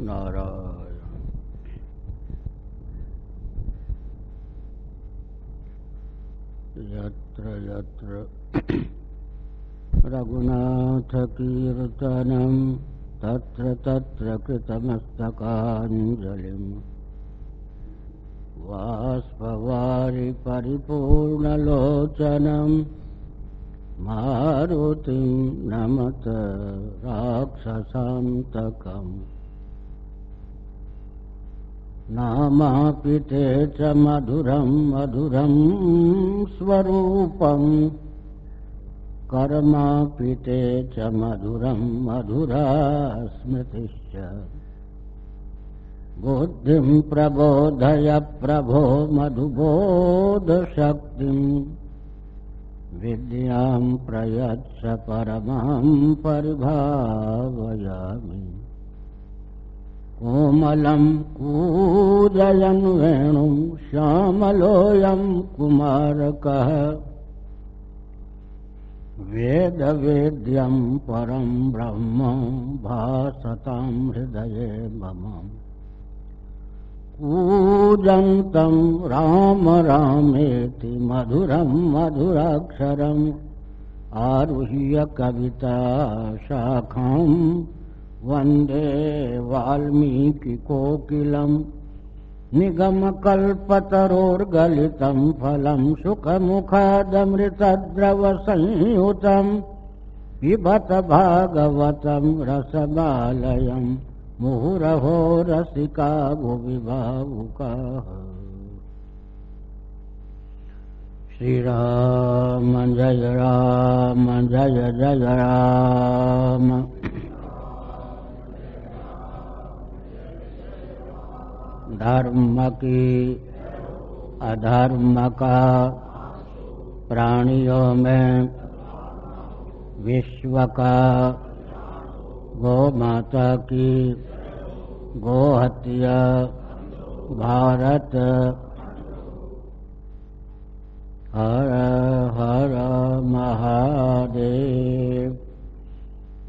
नारायण। यत्र यत्र। रघुनाथकीर्तनं तत्र तत्र कृतमस्तकाञ्जलिम् वाष्पवारि परिपूर्णलोचनं मारुतिं नमत राक्षसान्तकम् नामापि ते च मधुरं मधुरं स्वरूपम्। कर्मापि ते च मधुरं मधुरा स्मृतिश्च। बुद्धिं प्रबोधय प्रभो मधुबोधशक्तिम्। विद्यां प्रयच्छ परमां परिभावयामि कोमलं कूजयन् वेणुं श्यामलोऽयं कुमारकः। वेदवेद्यं परं ब्रह्म भासतां हृदये मम। कूजन्तं राम रामेति मधुरं मधुराक्षरम् आरुह्य कविता शाखाम् वन्दे वाल्मीकिकोकिलम् निगमकल्पतरोर्गलितं फलं सुखमुखादमृतद्रवसंयुतं पिबत भागवतं रसबालयं मुहुरहो रसिका भुवि भावुकाः श्रीराम जय राम जय जय राम धर्म की अधर्म का प्राणियों में विश्व का गो माता की गो हत्या भारत। हर हर महादेव।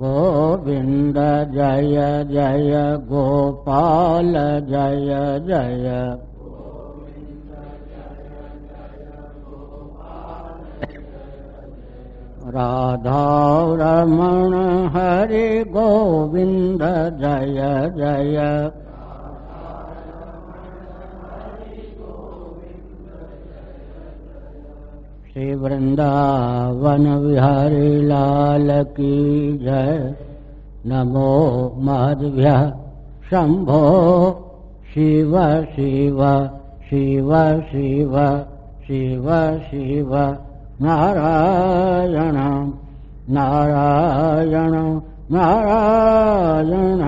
गोविन्द जय जय गोपाल जय जय। राधा रमण हरि गोविन्द जय जय श्री वृंदावन विहारी लाल की जय नमो माधव्य शंभो शिव शिव शिव शिव शिव शिव। नारायण नारायण नारायण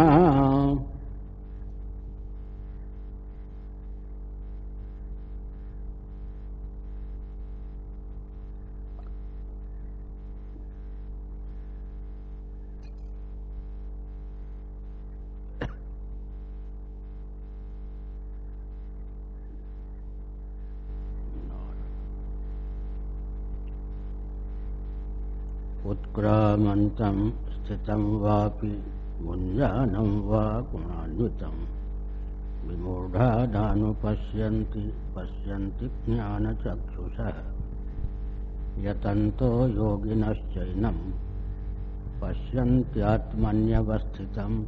उत्क्रामन्तं स्थितं वापि मुञ्जानं वा गुणान्वितं। विमूढादानुपश्यन्ति, पश्यन्ति ज्ञानचक्षुषः। यतन्तो योगिनश्चैनं, पश्यन्त्यात्मन्यवस्थितं।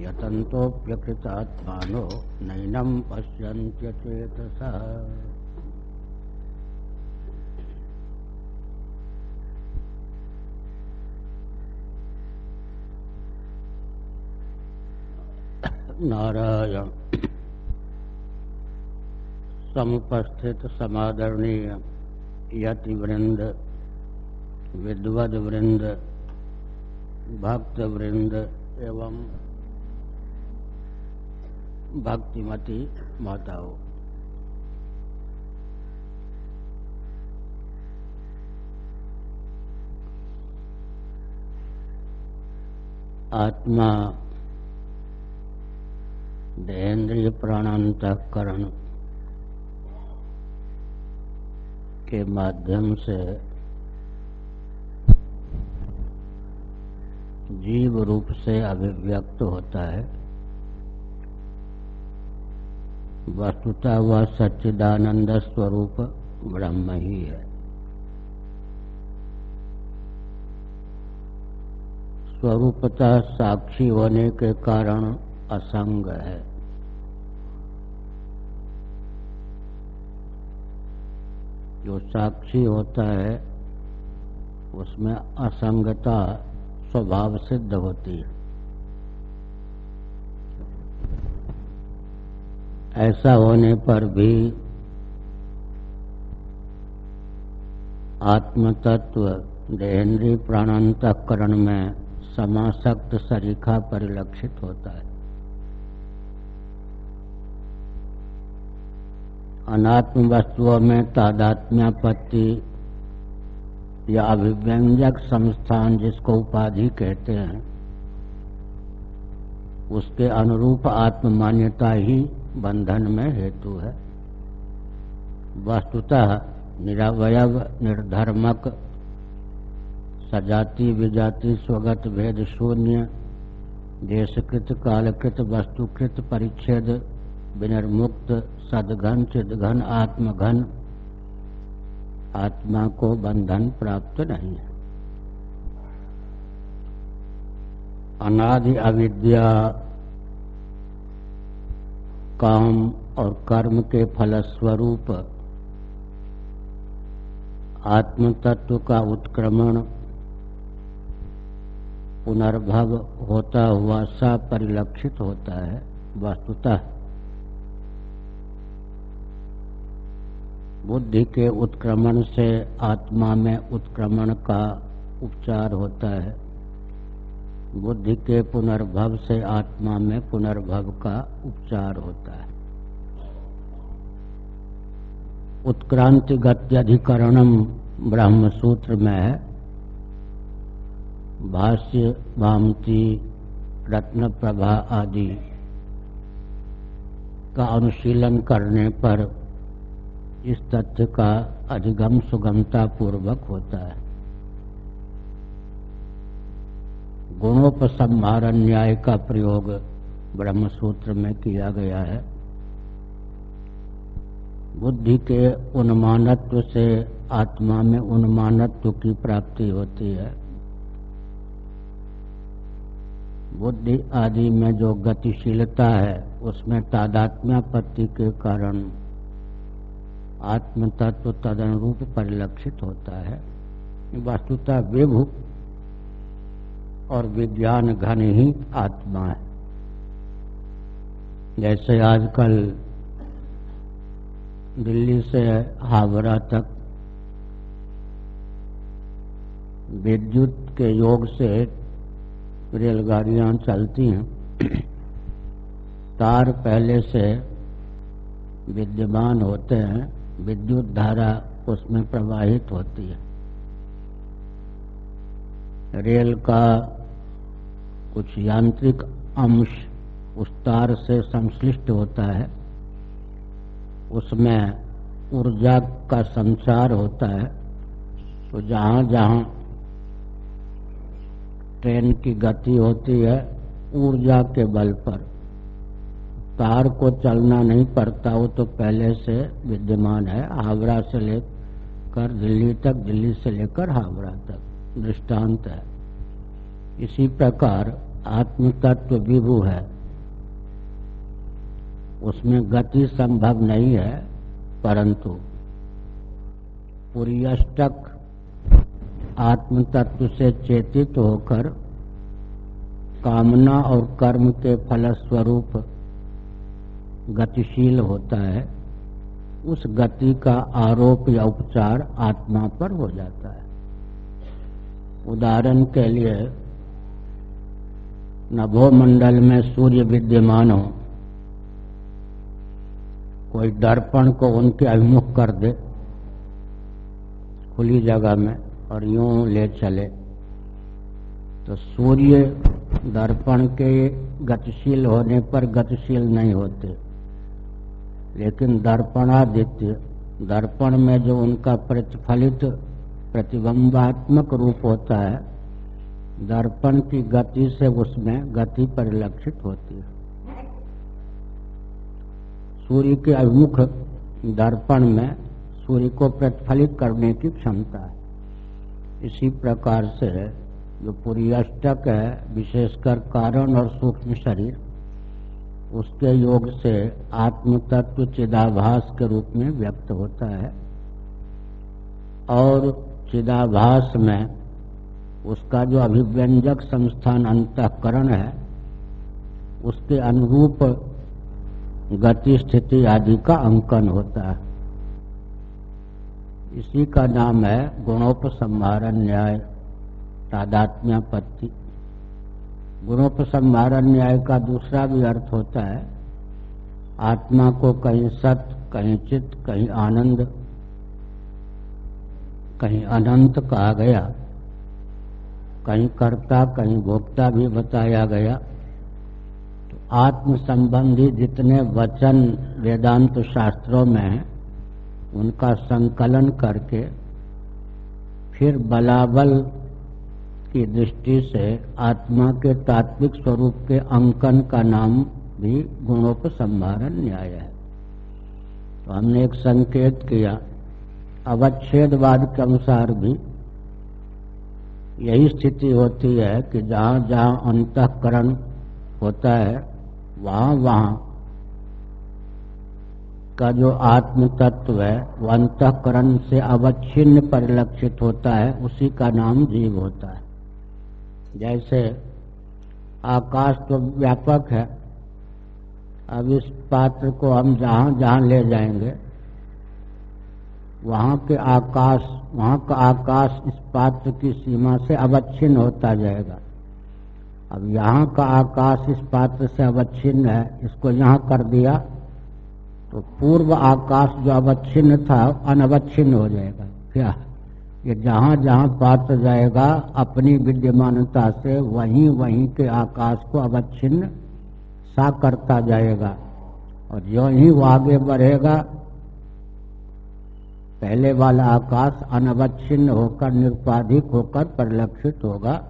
यतन्तोऽप्यकृतात्मानो नैनं पश्यन्त्यचेतसः। नारायण। समुपस्थित समादरणीय यति वृंद विद्वद वृंद भक्त वृंद एवं भक्तिमती माताओं। आत्मा देहेंद्रिय प्राणांतकरण के माध्यम से जीव रूप से अभिव्यक्त होता है। वस्तुता वह सच्चिदानंद स्वरूप ब्रह्म ही है। स्वरूपता साक्षी होने के कारण असंग है। जो साक्षी होता है, उसमें असंगता स्वभाव सिद्ध होती है। ऐसा होने पर भी आत्मतत्व देहेंद्रीय प्राणांतकरण में समासक्त सरीखा परिलक्षित होता है। अनात्म वस्तुओं में तादात्म्यापत्ति या अभिव्यंजक संस्थान जिसको उपाधि कहते हैं, उसके अनुरूप आत्म मान्यता ही बंधन में हेतु है। वस्तुतः निरवय निर्धर्मक, सजाति विजाति स्वगत भेद शून्य, देशकृत, कालकृत, वस्तुकृत, परिच्छेद, विनिर्मुक्त सदघन चिदघन आत्मघन आत्मा को बंधन प्राप्त नहीं है। अनादि अविद्या, काम और कर्म के फलस्वरूप आत्म तत्व का उत्क्रमण, पुनर्भव होता हुआ सा परिलक्षित होता है, वस्तुतः। बुद्धि के उत्क्रमण से आत्मा में उत्क्रमण का उपचार होता है। बुद्धि के पुनर्भव से आत्मा में पुनर्भव का उपचार होता है। उत्क्रांति गत्यधिकरणम ब्रह्म सूत्र में है। भाष्य भामती रत्न प्रभा आदि का अनुशीलन करने पर इस तथ्य का अधिगम सुगमता पूर्वक होता है। गुणोपसंहार न्याय का प्रयोग ब्रह्म सूत्र में किया गया है। बुद्धि के उन्मानत्व से आत्मा में उन्मानत्व की प्राप्ति होती है। बुद्धि आदि में जो गतिशीलता है, उसमें तादात्म्यापत्ति के कारण आत्म तत्व तदनुरूप परिलक्षित होता है। वस्तुता विभु और विज्ञान घन ही आत्मा है। जैसे आजकल दिल्ली से हावड़ा तक विद्युत के योग से रेलगाड़ियाँ चलती हैं, तार पहले से विद्यमान होते हैं विद्युत धारा उसमें प्रवाहित होती है। रेल का कुछ यांत्रिक अंश उस तार से संश्लिष्ट होता है। उसमें ऊर्जा का संचार होता है। तो जहाँ जहाँ ट्रेन की गति होती है, ऊर्जा के बल पर। तार को चलना नहीं पड़ता, वो तो पहले से विद्यमान है, हावड़ा से लेकर दिल्ली तक, दिल्ली से लेकर हावड़ा तक, दृष्टांत है। इसी प्रकार आत्म तत्व विभु है। उसमें गति संभव नहीं है, परंतु पुरियष्टक आत्म तत्व से चेतित होकर कामना और कर्म के फलस्वरूप गतिशील होता है, उस गति का आरोप या उपचार आत्मा पर हो जाता है। उदाहरण के लिए, नभोमंडल में सूर्य विद्यमान हो, कोई दर्पण को उनके अभिमुख कर दे, खुली जगह में और यूँ ले चले तो सूर्य दर्पण के गतिशील होने पर गतिशील नहीं होते। लेकिन दर्पणादित्य दर्पण में जो उनका प्रतिफलित प्रतिबंबात्मक रूप होता है, दर्पण की गति से उसमें गति परिलक्षित होती है। सूर्य के अभिमुख दर्पण में सूर्य को प्रतिफलित करने की क्षमता है। इसी प्रकार से जो पूरी अष्टक है, विशेषकर कारण और सूक्ष्म शरीर उसके योग से आत्म तत्व चिदाभास के रूप में व्यक्त होता है और चिदाभास में उसका जो अभिव्यंजक संस्थान अंतकरण है, उसके अनुरूप गति स्थिति आदि का अंकन होता है। इसी का नाम है गुणोपसंहारण न्याय तादात्म्यापत्ति। गुणोपसंहारण न्याय का दूसरा भी अर्थ होता है, आत्मा को कहीं सत, कहीं चित कहीं आनंद, कहीं अनंत कहा गया, कहीं कर्ता, कहीं भोक्ता भी बताया गया। तो आत्म संबंधी जितने वचन वेदांत शास्त्रों में हैं, उनका संकलन करके फिर बलाबल की दृष्टि से आत्मा के तात्विक स्वरूप के अंकन का नाम भी गुणोपसंहारण न्याय है। तो हमने एक संकेत किया, अवच्छेदवाद के अनुसार भी यही स्थिति होती है कि जहाँ जहाँ अंतकरण होता है, वहाँ वहाँ का जो आत्म तत्व है वह अंतकरण से अवच्छिन्न परिलक्षित होता है, उसी का नाम जीव होता है। जैसे आकाश तो व्यापक है, अब इस पात्र को हम जहाँ जहाँ ले जाएँगे, वहाँ के आकाश, वहाँ का आकाश इस पात्र की सीमा से अवच्छिन्न होता जाएगा। अब यहाँ का आकाश इस पात्र से अवच्छिन्न है, इसको यहाँ कर दिया तो पूर्व आकाश जो अवच्छिन्न था, अनवच्छिन्न हो जाएगा। क्या? ये जहाँ जहाँ पात्र जाएगा, अपनी विद्यमानता से वहीं वहीं के आकाश को अवच्छिन्न सा करता जाएगा। और जो ही वो आगे बढ़ेगा, पहले वाला आकाश अनवच्छिन्न होकर, निरुपाधिक होकर परिलक्षित होगा।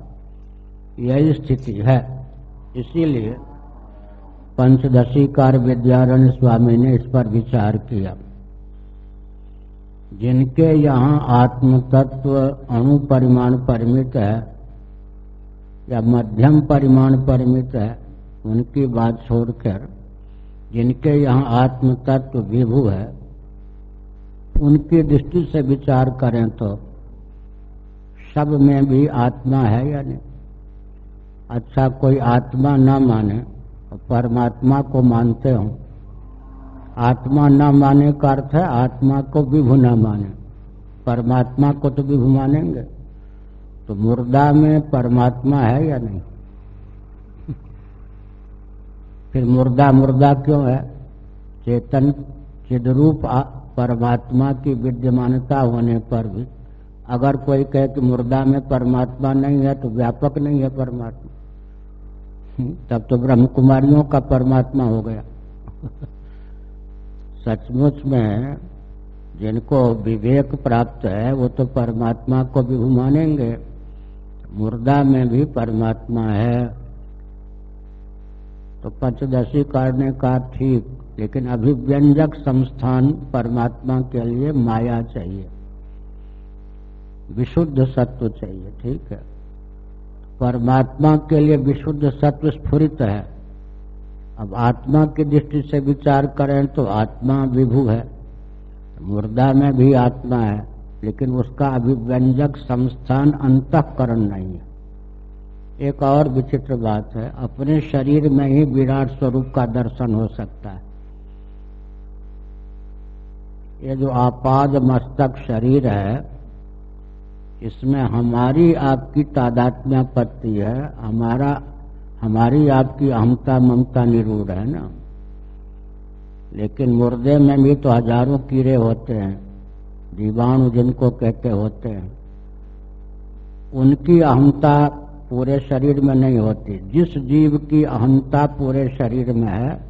यही स्थिति है। इसीलिए पंचदशी कार विद्यारण्य स्वामी ने इस पर विचार किया। जिनके यहाँ आत्म तत्व अणु परिमाण परिमित है या मध्यम परिमाण परिमित है, उनकी बात छोड़कर जिनके यहाँ आत्म तत्व विभु है, उनकी दृष्टि से विचार करें तो सब में भी आत्मा है या नहीं? अच्छा कोई आत्मा न माने परमात्मा को मानते हों। आत्मा न माने का अर्थ है, आत्मा को विभु न माने। परमात्मा को तो विभु मानेंगे। तो मुर्दा में परमात्मा है या नहीं? फिर मुर्दा मुर्दा क्यों है? चेतन चिदरूप परमात्मा की विद्यमानता होने पर भी। अगर कोई कहे कि मुर्दा में परमात्मा नहीं है तो व्यापक नहीं है परमात्मा। तब तो ब्रह्म कुमारियों का परमात्मा हो गया। सचमुच में जिनको विवेक प्राप्त है, वो तो परमात्मा को भी मानेंगे। मुर्दा में भी परमात्मा है। तो पंचदशी करने का ठीक, लेकिन अभिव्यंजक संस्थान परमात्मा के लिए माया चाहिए। विशुद्ध सत्व चाहिए, ठीक है? परमात्मा के लिए विशुद्ध सत्व स्फुरित है। अब आत्मा की दृष्टि से विचार करें तो आत्मा विभु है। मुर्दा में भी आत्मा है, लेकिन उसका अभिव्यंजक संस्थान अंतकरण नहीं है। एक और विचित्र बात है, अपने शरीर में ही विराट स्वरूप का दर्शन हो सकता है। ये जो आपाद मस्तक शरीर है, इसमें हमारी आपकी तादात्म्यापत्ति है, हमारा हमारी आपकी अहमता ममता निरूढ़ है ना? लेकिन मुर्दे में भी तो हज़ारों कीड़े होते हैं जीवाणु जिनको कहते होते हैं। उनकी अहमता पूरे शरीर में नहीं होती। जिस जीव की अहमता पूरे शरीर में है,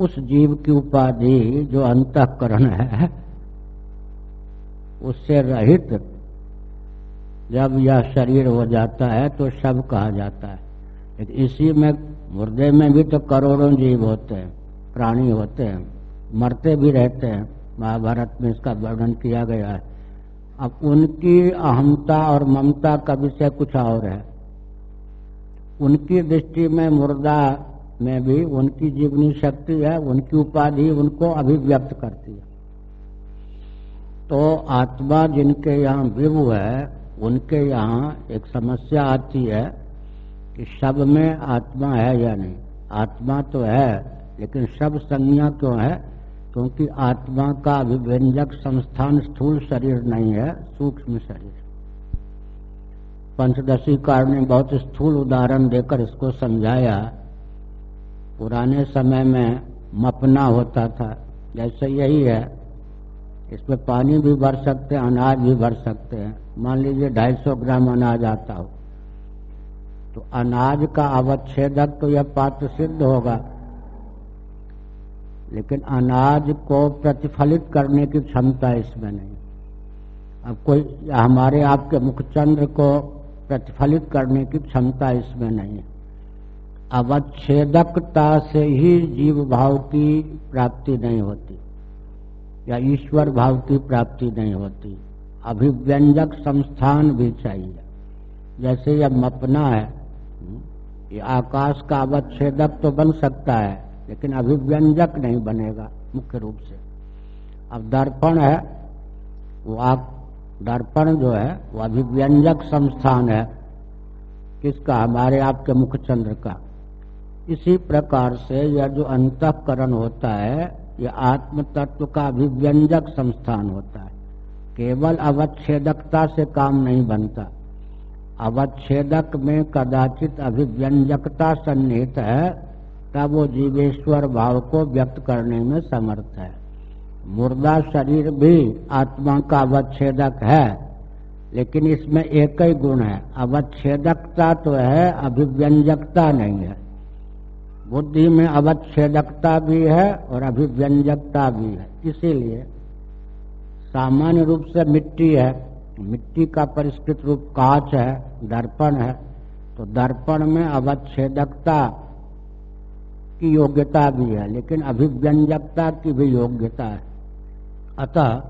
उस जीव की उपाधि जो अंतकरण है, उससे रहित जब यह शरीर हो जाता है तो सब कहा जाता है। इसी में मुर्दे में भी तो करोड़ों जीव होते हैं, प्राणी होते हैं, मरते भी रहते हैं। महाभारत में इसका वर्णन किया गया है। अब उनकी अहमता और ममता का विषय कुछ और है। उनकी दृष्टि में मुर्दा में भी उनकी जीवनी शक्ति है, उनकी उपाधि उनको अभिव्यक्त करती है। तो आत्मा जिनके यहाँ विभु है उनके यहाँ एक समस्या आती है कि सब में आत्मा है या नहीं। आत्मा तो है, लेकिन सब संज्ञा क्यों है? क्योंकि आत्मा का अभिव्यंजक संस्थान स्थूल शरीर नहीं है, सूक्ष्म शरीर। पंचदशी कार ने बहुत स्थूल उदाहरण देकर इसको समझाया। पुराने समय में मपना होता था। जैसे यही है। इसमें पानी भी भर सकते हैं, अनाज भी भर सकते हैं। मान लीजिए 250 ग्राम अनाज आता हो तो अनाज का अवच्छेदक तो यह पात्र सिद्ध होगा। लेकिन अनाज को प्रतिफलित करने की क्षमता इसमें नहीं। अब कोई हमारे आपके मुखचंद्र को प्रतिफलित करने की क्षमता इसमें नहीं है। अवच्छेदकता से ही जीव भाव की प्राप्ति नहीं होती, या ईश्वर भाव की प्राप्ति नहीं होती। अभिव्यंजक संस्थान भी चाहिए। जैसे यह मपना है, ये आकाश का अवच्छेदक तो बन सकता है, लेकिन अभिव्यंजक नहीं बनेगा मुख्य रूप से। अब दर्पण है, वो आप दर्पण जो है, वो अभिव्यंजक संस्थान है, किसका? हमारे आपके मुखचंद्र का। इसी प्रकार से यह जो अंतकरण होता है यह आत्म तत्व का अभिव्यंजक संस्थान होता है। केवल अवच्छेदकता से काम नहीं बनता। अवच्छेदक में कदाचित अभिव्यंजकता सन्निहित है, तब वो जीवेश्वर भाव को व्यक्त करने में समर्थ है। मुर्दा शरीर भी आत्मा का अवच्छेदक है, लेकिन इसमें एक ही गुण है। अवच्छेदकता तो है, अभिव्यंजकता नहीं है। बुद्धि में अवच्छेदकता भी है और अभिव्यंजकता भी है। इसीलिए सामान्य रूप से मिट्टी है, मिट्टी का परिष्कृत रूप कांच है, दर्पण है तो दर्पण में अवच्छेदकता की योग्यता भी है, लेकिन अभिव्यंजकता की भी योग्यता है। अतः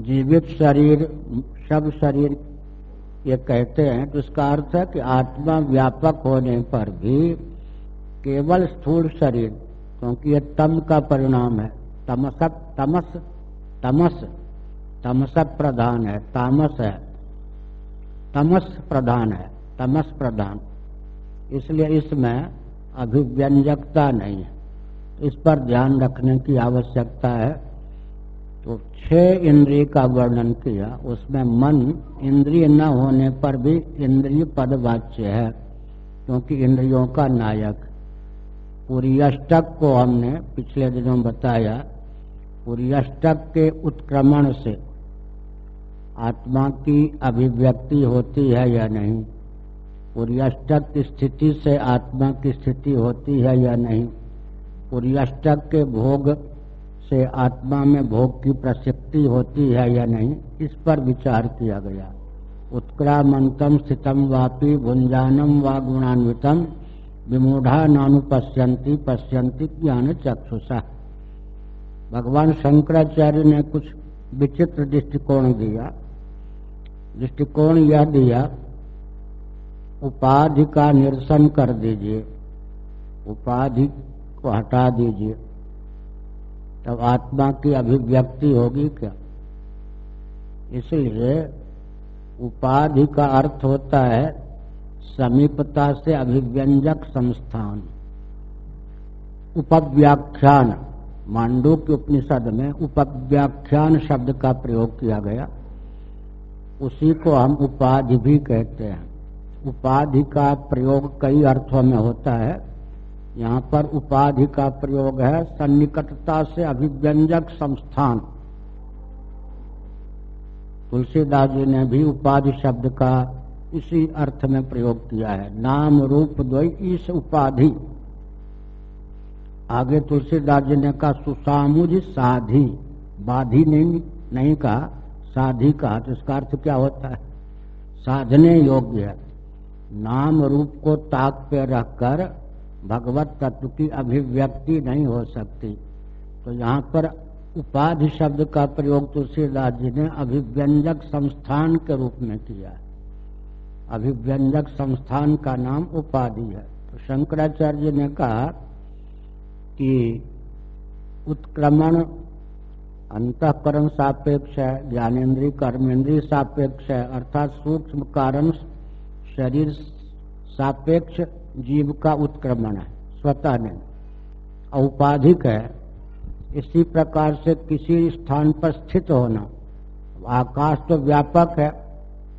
जीवित शरीर, सब शरीर, ये कहते हैं तो इसका अर्थ है कि आत्मा व्यापक होने पर भी केवल स्थूल शरीर, क्योंकि यह तम का परिणाम है। तमस तमस तमस तमस प्रधान है, तामस है। तमस प्रधान है, तमस प्रधान। इसलिए इसमें अभिव्यंजकता नहीं है। इस पर ध्यान रखने की आवश्यकता है। तो छह इंद्रिय का वर्णन किया, उसमें मन इंद्रिय न होने पर भी इंद्रिय पदवाच्य है, क्योंकि इंद्रियों का नायक। पूरी अष्टक को हमने पिछले दिनों बताया पूरी अष्टक के उत्क्रमण से आत्मा की अभिव्यक्ति होती है या नहीं? पूरी अष्टक की स्थिति से आत्मा की स्थिति होती है या नहीं? पूरी अष्टक के भोग से आत्मा में भोग की प्रसिद्धि होती है या नहीं? इस पर विचार किया गया। उत्क्रामंतम स्थितम वापी भुंजानम व गुणान्वितम विमूढ़ा नानु पश्यंती पश्यंती ज्ञान चक्षुषा भगवान शंकराचार्य ने कुछ विचित्र दृष्टिकोण दिया। दृष्टिकोण यह दिया, उपाधि का निरसन कर दीजिए। उपाधि को हटा दीजिए। तब आत्मा की अभिव्यक्ति होगी क्या? इसलिए उपाधि का अर्थ होता है समीपता से अभिव्यंजक संस्थान। उपव्याख्यान। मांडू के उपनिषद में उपव्याख्यान शब्द का प्रयोग किया गया। उसी को हम उपाधि भी कहते हैं। उपाधि का प्रयोग कई अर्थों में होता है। यहाँ पर उपाधि का प्रयोग है सन्निकटता से अभिव्यंजक संस्थान। तुलसीदास जी ने भी उपाधि शब्द का इसी अर्थ में प्रयोग किया है। नाम रूप द्वय इस उपाधि। आगे तुलसीदास जी ने कहा सुसामुज साधी। बाधी नहीं नहीं कहा। साधी कहा तो इसका अर्थ क्या होता है? साधने योग्य नाम रूप को ताक पे रखकर भगवत तत्व की अभिव्यक्ति नहीं हो सकती। तो यहाँ पर उपाधि शब्द का प्रयोग तुलसीदास जी ने अभिव्यंजक संस्थान के रूप में किया अभिव्यंजक संस्थान का नाम उपाधि है। तो शंकराचार्य ने कहा कि उत्क्रमण अंतकरण सापेक्ष है ज्ञानेन्द्रीय कर्मेंद्रीय सापेक्ष है, अर्थात सूक्ष्म कारण शरीर सापेक्ष जीव का उत्क्रमण है, स्वतः नहीं। औपाधिक है, इसी प्रकार से किसी स्थान पर स्थित होना। आकाश तो व्यापक है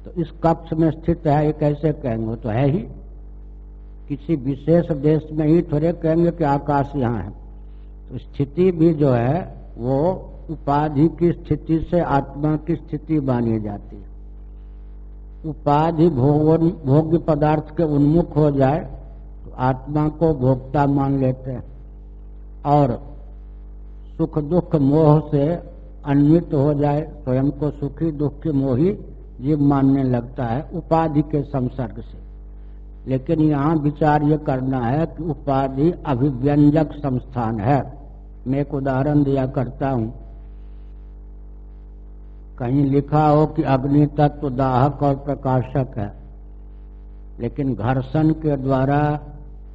तो इस कक्ष में स्थित है, ये कैसे कहेंगे? तो है ही। किसी विशेष देश में ही थोड़े कहेंगे कि आकाश यहाँ है। तो स्थिति भी जो है, वो उपाधि की स्थिति से आत्मा की स्थिति मानी जाती है। उपाधि भोग्य पदार्थ के उन्मुख हो जाए तो आत्मा को भोक्ता मान लेते हैं। और सुख दुख मोह से अन्वित हो जाए, स्वयं को सुखी दुख के मोही जीव मानने लगता है उपाधि के संसर्ग से। लेकिन यहाँ विचार ये करना है कि उपाधि अभिव्यंजक संस्थान है। मैं एक उदाहरण दिया करता हूँ। कहीं लिखा हो कि अग्नि तत्व दाहक और प्रकाशक है। लेकिन घर्षण के द्वारा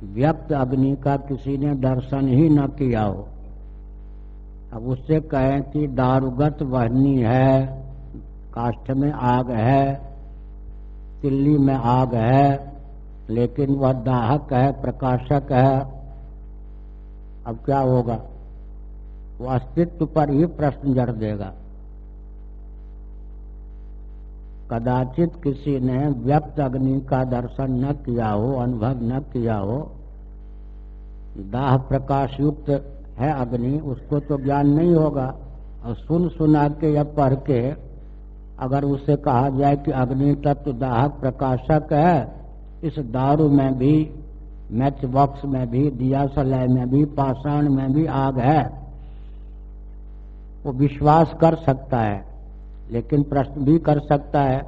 व्यक्त अग्नि का किसी ने दर्शन ही न किया हो। अब उससे कहें कि दारुगत वहनी है, काष्ठ में आग है, तिल्ली में आग है, लेकिन वह दाहक है, प्रकाशक है। अब क्या होगा? वो अस्तित्व पर ही प्रश्न जड़ देगा। कदाचित किसी ने व्यक्त अग्नि का दर्शन न किया हो, अनुभव न किया हो, दाह प्रकाश युक्त है अग्नि, उसको तो ज्ञान नहीं होगा। और सुन सुना के या पढ़ के अगर उसे कहा जाए कि अग्नि तत्व दाहक प्रकाशक है, इस दारू में भी मैच बॉक्स में भी दिया सलय में भी, पाषाण में भी आग है। वो विश्वास कर सकता है। लेकिन प्रश्न भी कर सकता है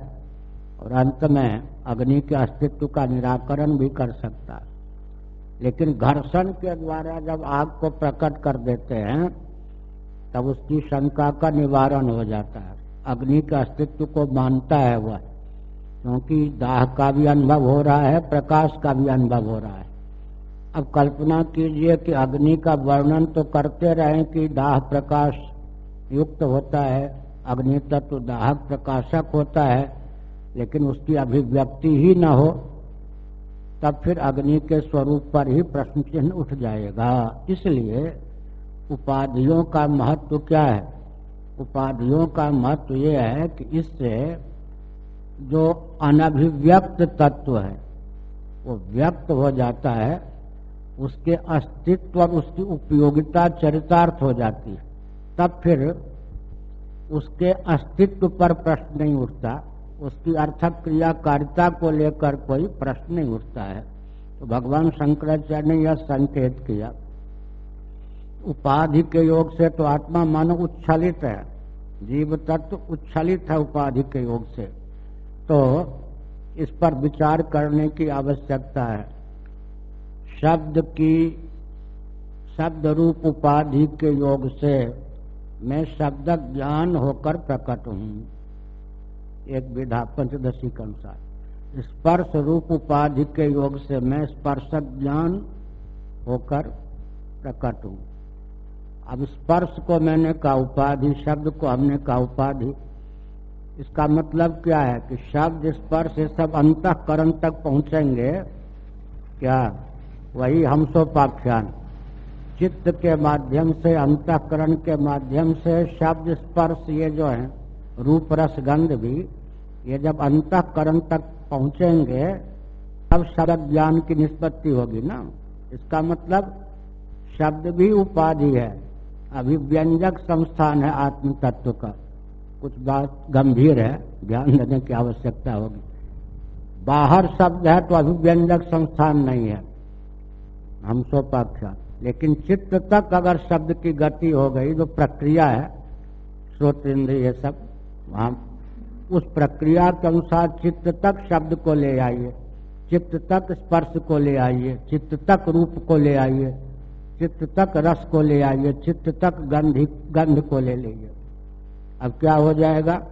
और अंत में अग्नि के अस्तित्व का निराकरण भी कर सकता है। लेकिन घर्षण के द्वारा जब आग को प्रकट कर देते हैं, तब उसकी शंका का निवारण हो जाता है। अग्नि के अस्तित्व को मानता है वह, क्योंकि दाह का भी अनुभव हो रहा है, प्रकाश का भी अनुभव हो रहा है। अब कल्पना कीजिए कि अग्नि का वर्णन तो करते रहे कि दाह प्रकाश युक्त होता है अग्नि तत्व दाहक प्रकाशक होता है, लेकिन उसकी अभिव्यक्ति ही न हो, तब फिर अग्नि के स्वरूप पर ही प्रश्न चिन्ह उठ जाएगा। इसलिए उपाधियों का महत्व क्या है? उपाधियों का महत्व ये है कि इससे जो अनभिव्यक्त तत्व है, वो व्यक्त हो जाता है, उसके अस्तित्व और उसकी उपयोगिता चरितार्थ हो जाती है। तब फिर उसके अस्तित्व पर प्रश्न नहीं उठता। उसकी अर्थक क्रियाकारिता को लेकर कोई प्रश्न नहीं उठता है। तो भगवान शंकराचार्य ने यह संकेत किया। उपाधि के योग से तो आत्मा मानव उच्छलित है। जीव तत्व उच्छलित है उपाधि के योग से। तो इस पर विचार करने की आवश्यकता है। शब्द की शब्द रूप उपाधि के योग से मैं शब्द ज्ञान होकर प्रकट हूँ। एक विधा पंचदशी के अनुसार। स्पर्श रूप उपाधि के योग से मैं स्पर्श ज्ञान होकर प्रकट हूँ। अब स्पर्श को मैंने कहा, उपाधि, शब्द को हमने कहा, उपाधि। इसका मतलब क्या है कि शब्द, स्पर्श सब अंतकरण तक पहुँचेंगे? क्या? वही हमसोपाख्यान चित्त के माध्यम से, अंतकरण के माध्यम से, शब्द स्पर्श ये जो है, रूप रस गंध भी, ये जब अंतकरण तक पहुँचेंगे, तब शब्द ज्ञान की निष्पत्ति होगी ना। इसका मतलब शब्द भी उपाधि है, अभिव्यंजक संस्थान है आत्म तत्व का। कुछ बात गंभीर है ध्यान देने की आवश्यकता होगी। बाहर शब्द है तो अभिव्यंजक संस्थान नहीं है। हम सोपाख्या। लेकिन चित्त तक अगर शब्द की गति हो गई, जो प्रक्रिया है, श्रोत ये सब, वहाँ उस प्रक्रिया के अनुसार चित्त तक शब्द को ले आइए, चित्त तक स्पर्श को ले आइए, चित्त तक रूप को ले आइए, चित्त तक रस को ले आइए, चित्त तक गंध गंध को ले लीजिए। अब क्या हो जाएगा?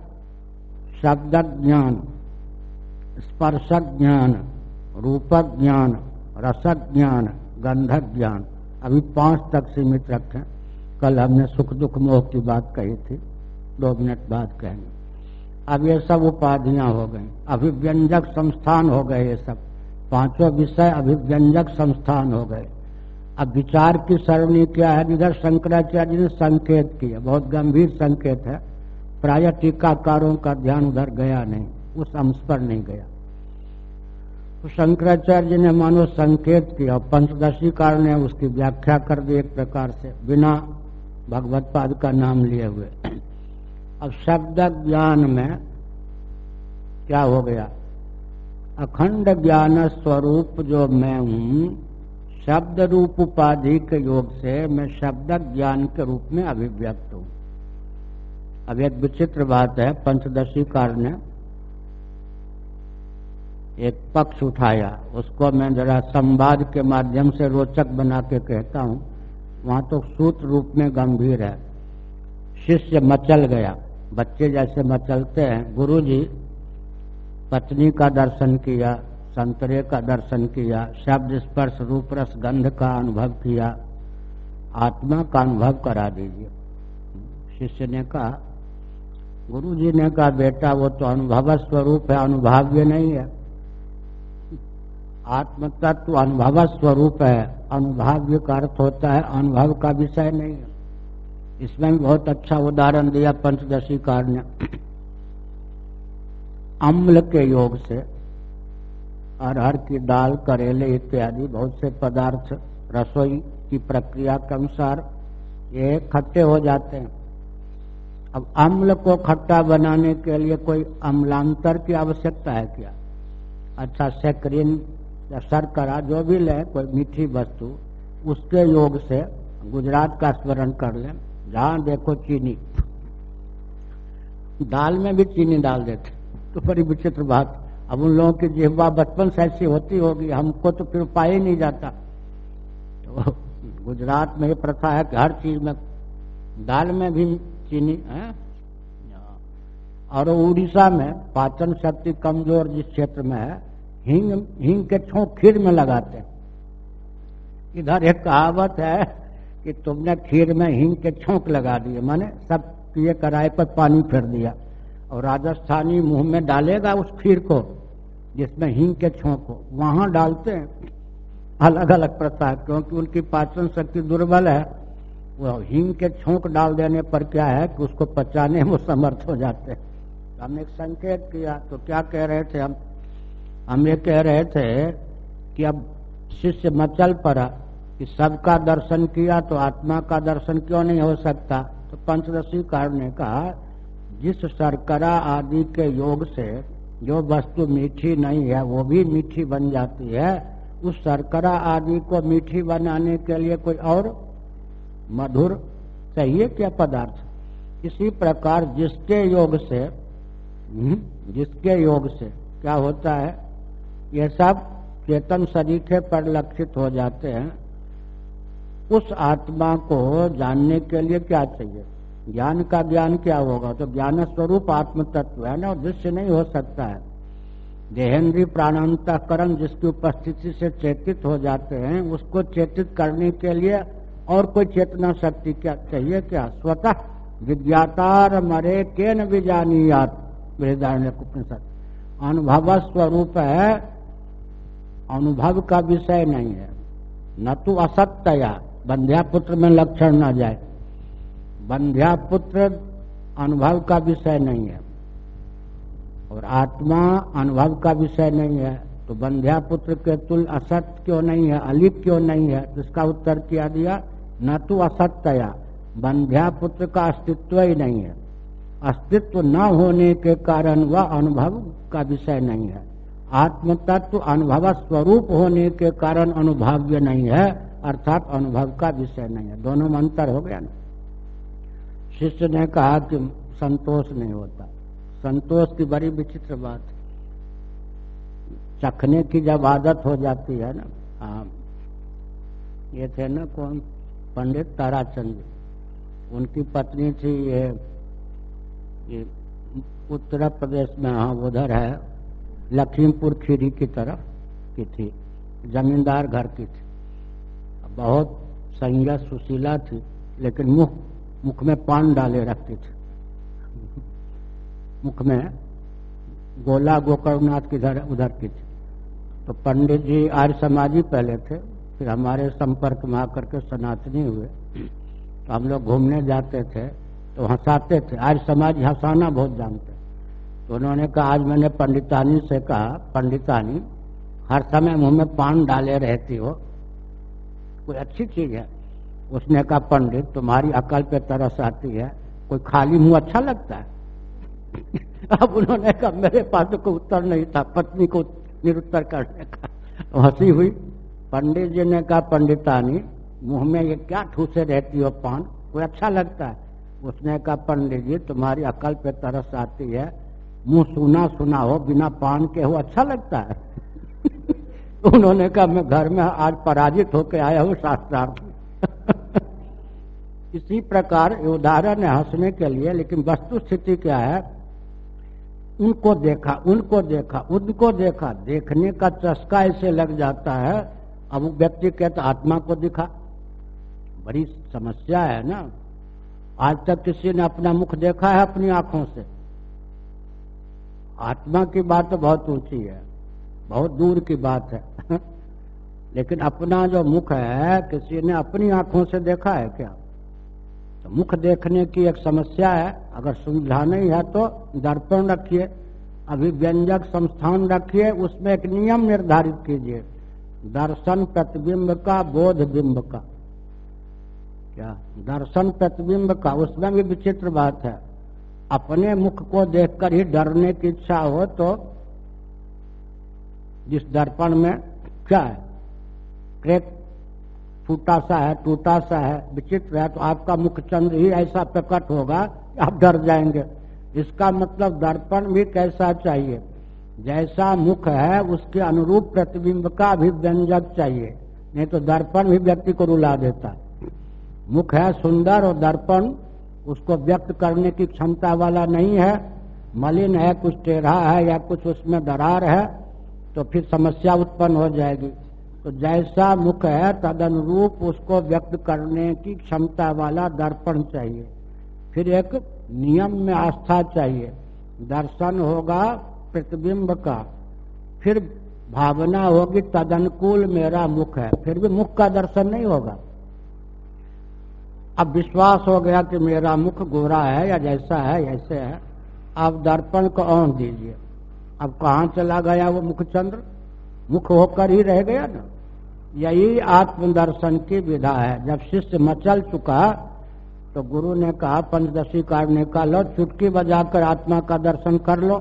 शब्द ज्ञान स्पर्शक ज्ञान रूपक ज्ञान रसक ज्ञान गंधक ज्ञान अभी पाँच तक सीमित रखें। कल हमने सुख दुख मोह की बात कही थी। दो मिनट बाद कहेंगे। अब ये सब उपाधियाँ हो गई। अभिव्यंजक संस्थान हो गए ये सब। पाँचों विषय अभिव्यंजक संस्थान हो गए। अब विचार की सरणी क्या है? इधर शंकराचार्य ने संकेत किया। बहुत गंभीर संकेत है। प्राय टीकाकारों का ध्यान उधर गया नहीं। उस अंश पर नहीं गया। तो शंकराचार्य ने मानो संकेत किया, पंचदशी कार ने उसकी व्याख्या कर दी एक प्रकार से, बिना भगवत पाद का नाम लिए हुए। अब शब्द ज्ञान में क्या हो गया? अखंड ज्ञान स्वरूप जो मैं हूँ शब्द रूप उपाधि के योग से मैं शब्द ज्ञान के रूप में अभिव्यक्त हूँ। अब एक विचित्र बात है, पंचदशी कार ने एक पक्ष उठाया। उसको मैं जरा संवाद के माध्यम से रोचक बना के कहता हूँ, वहाँ तो सूत्र रूप में गंभीर है। शिष्य मचल गया। बच्चे जैसे मचलते हैं। गुरु जी पत्नी का दर्शन किया, संतरे का दर्शन किया, शब्द स्पर्श रूप रस गंध का अनुभव किया। आत्मा का अनुभव करा दीजिए। शिष्य ने कहा गुरु जी ने कहा, बेटा, वो तो अनुभव स्वरूप है, अनुभव्य नहीं है। आत्म तत्व अनुभव स्वरूप है। अनुभाव्य का अर्थ होता है, अनुभव का विषय नहीं है। इसमें भी बहुत अच्छा उदाहरण दिया पंचदशी कार ने अम्ल के योग से अरहर की दाल, करेले इत्यादि बहुत से पदार्थ, रसोई की प्रक्रिया के अनुसार ये खट्टे हो जाते हैं। अब अम्ल को खट्टा बनाने के लिए कोई अम्लांतर की आवश्यकता है क्या? अच्छा सेक्रिन या शर्करा, जो भी ले, कोई मीठी वस्तु, उसके योग से गुजरात का स्मरण कर ले। जहाँ देखो चीनी। दाल में भी चीनी डाल देते। तो बड़ी विचित्र बात। अब उन लोगों की जिहवा बचपन से ऐसी होती होगी, हमको तो फिर पाया ही नहीं जाता। तो गुजरात में ये प्रथा है कि हर चीज़ में दाल में भी चीनी, है? और उड़ीसा में पाचन शक्ति कमज़ोर जिस क्षेत्र में है हिंग हिंग के छोंक खीर में लगाते हैं। इधर एक कहावत है कि तुमने खीर में हिंग के छोंक लगा दिए। माने सब ये कराए पर पानी फेर दिया। और राजस्थानी मुँह में डालेगा उस खीर को, जिसमें हिंग के छोंक हो। वहाँ डालते हैं अलग अलग प्रथा क्योंकि उनकी पाचन शक्ति दुर्बल है। वो हिंग के छोंक डाल देने पर क्या है कि उसको पचाने में समर्थ हो जाते हैं। हमने एक संकेत किया तो क्या कह रहे थे हम? हम ये कह रहे थे कि अब शिष्य मचल पड़ा कि सबका दर्शन किया तो आत्मा का दर्शन क्यों नहीं हो सकता? तो पंचदशी कार ने कहा जिस शर्करा आदि के योग से जो वस्तु मीठी नहीं है वो भी मीठी बन जाती है उस शर्करा आदि को मीठी बनाने के लिए कोई और मधुर चाहिए क्या पदार्थ? इसी प्रकार जिसके योग से हम्म, जिसके योग से क्या होता है? ये सब चेतन शरीर पर लक्षित हो जाते हैं। उस आत्मा को जानने के लिए क्या चाहिए? ज्ञान का ज्ञान क्या होगा? तो ज्ञान स्वरूप आत्म तत्व है ना दृश्य नहीं हो सकता है। देहेंद्री प्राणांतकरण जिसकी उपस्थिति से चेतित हो जाते हैं, उसको चेतित करने के लिए और कोई चेतना शक्ति क्या चाहिए क्या? स्वतः विज्ञातार मरे के न विजानियात उपनिषद। अनुभव स्वरूप है अनुभव का विषय नहीं है। न तो असत्यया बंध्या पुत्र में लक्षण न जाए। बंध्या पुत्र अनुभव का विषय नहीं है। और आत्मा अनुभव का विषय नहीं है। तो बंध्या पुत्र के तुल असत क्यों नहीं है? अलिप क्यों नहीं है? तो इसका उत्तर किया दिया, न तो असत्या बंध्या पुत्र का अस्तित्व ही नहीं है। अस्तित्व न होने के कारण वह अनुभव का विषय नहीं है। आत्म तत्व अनुभव स्वरूप होने के कारण अनुभव्य नहीं है अर्थात अनुभव का विषय नहीं है। दोनों में अंतर हो गया ना? शिष्य ने कहा कि संतोष नहीं होता। संतोष की बड़ी विचित्र बात चखने की जब आदत हो जाती है ना हाँ ये थे ना कौन? पंडित ताराचंद। उनकी पत्नी थी ये, ये उत्तर प्रदेश में हाँ उधर है। लखीमपुर खीरी की तरफ़ की थी, जमींदार घर की थी। बहुत संज्ञा सुशीला थी, लेकिन मुख मुख में पान डाले रखती थी। मुख में गोला गोकर्णनाथ की इधर, उधर की थी। तो पंडित जी आर्य समाजी पहले थे, फिर हमारे संपर्क में आकर के सनातनी हुए। तो हम लोग घूमने जाते थे तो हंसाते थे। आर्य समाज हंसाना बहुत जानते उन्होंने कहा, आज मैंने पंडितानी से कहा, पंडितानी, हर समय मुँह में पान डाले रहती हो। कोई अच्छी चीज़ है? उसने कहा, पंडित, तुम्हारी अकल पे तरस आती है। कोई खाली मुँह अच्छा लगता है? अब उन्होंने कहा, मेरे पास तो कोई उत्तर नहीं था, पत्नी को निरुत्तर करने का। हँसी हुई। पंडित जी ने कहा, पंडितानी, मुँह में ये क्या ठूसे रहती हो पान? कोई अच्छा लगता है? उसने कहा, पंडित जी, तुम्हारी अकल पे तरस आती है। मुँह सुना सुना हो, बिना पान के हो अच्छा लगता है। उन्होंने कहा, मैं घर में आज पराजित होकर आया हूँ शास्त्रार्थ इसी प्रकार उदाहरण है हंसने के लिए, लेकिन वस्तु स्थिति क्या है? उनको देखा उनको देखा उनको देखा, देखने का चस्का ऐसे लग जाता है, अब वो व्यक्ति कहता आत्मा को दिखा। बड़ी समस्या है ना? आज तक किसी ने अपना मुख देखा है अपनी आँखों से? आत्मा की बात तो बहुत ऊँची है, बहुत दूर की बात है। लेकिन अपना जो मुख है, किसी ने अपनी आँखों से देखा है क्या? तो मुख देखने की एक समस्या है, अगर सुविधा नहीं है तो दर्पण रखिए अभी व्यंजक संस्थान रखिए, उसमें एक नियम निर्धारित कीजिए, दर्शन प्रतिबिंब का, बोध बिंब का। क्या? दर्शन प्रतिबिंब का, उसमें भी विचित्र बात है। अपने मुख को देखकर ही डरने की इच्छा हो तो जिस दर्पण में क्या है? क्रेक टूटा सा है, टूटा सा है, विचित्र है तो आपका मुख चंद्र ही ऐसा प्रकट होगा आप डर जाएँगे। इसका मतलब दर्पण भी कैसा चाहिए? जैसा मुख है, उसके अनुरूप प्रतिबिंब का भी व्यंजक चाहिए। नहीं तो दर्पण भी व्यक्ति को रुला देता। मुख है सुंदर और दर्पण उसको व्यक्त करने की क्षमता वाला नहीं है। मलिन है, कुछ टेढ़ा है या कुछ उसमें दरार है तो फिर समस्या उत्पन्न हो जाएगी। तो जैसा मुख है तद अनुरूप उसको व्यक्त करने की क्षमता वाला दर्पण चाहिए। फिर एक नियम में आस्था चाहिए। दर्शन होगा प्रतिबिंब का। फिर भावना होगी, तदनुकूल मेरा मुख है। फिर भी मुख का दर्शन नहीं होगा। अब विश्वास हो गया कि मेरा मुख गोरा है या जैसा है, ऐसे है। अब दर्पण को ऑन दीजिए। अब कहा चला गया वो मुख चंद्र मुख होकर ही रह गया ना। यही आत्मदर्शन की विधा है। जब शिष्य मचल चुका तो गुरु ने कहा, पंचदशी काटने का लो, चुटकी बजाकर आत्मा का दर्शन कर लो।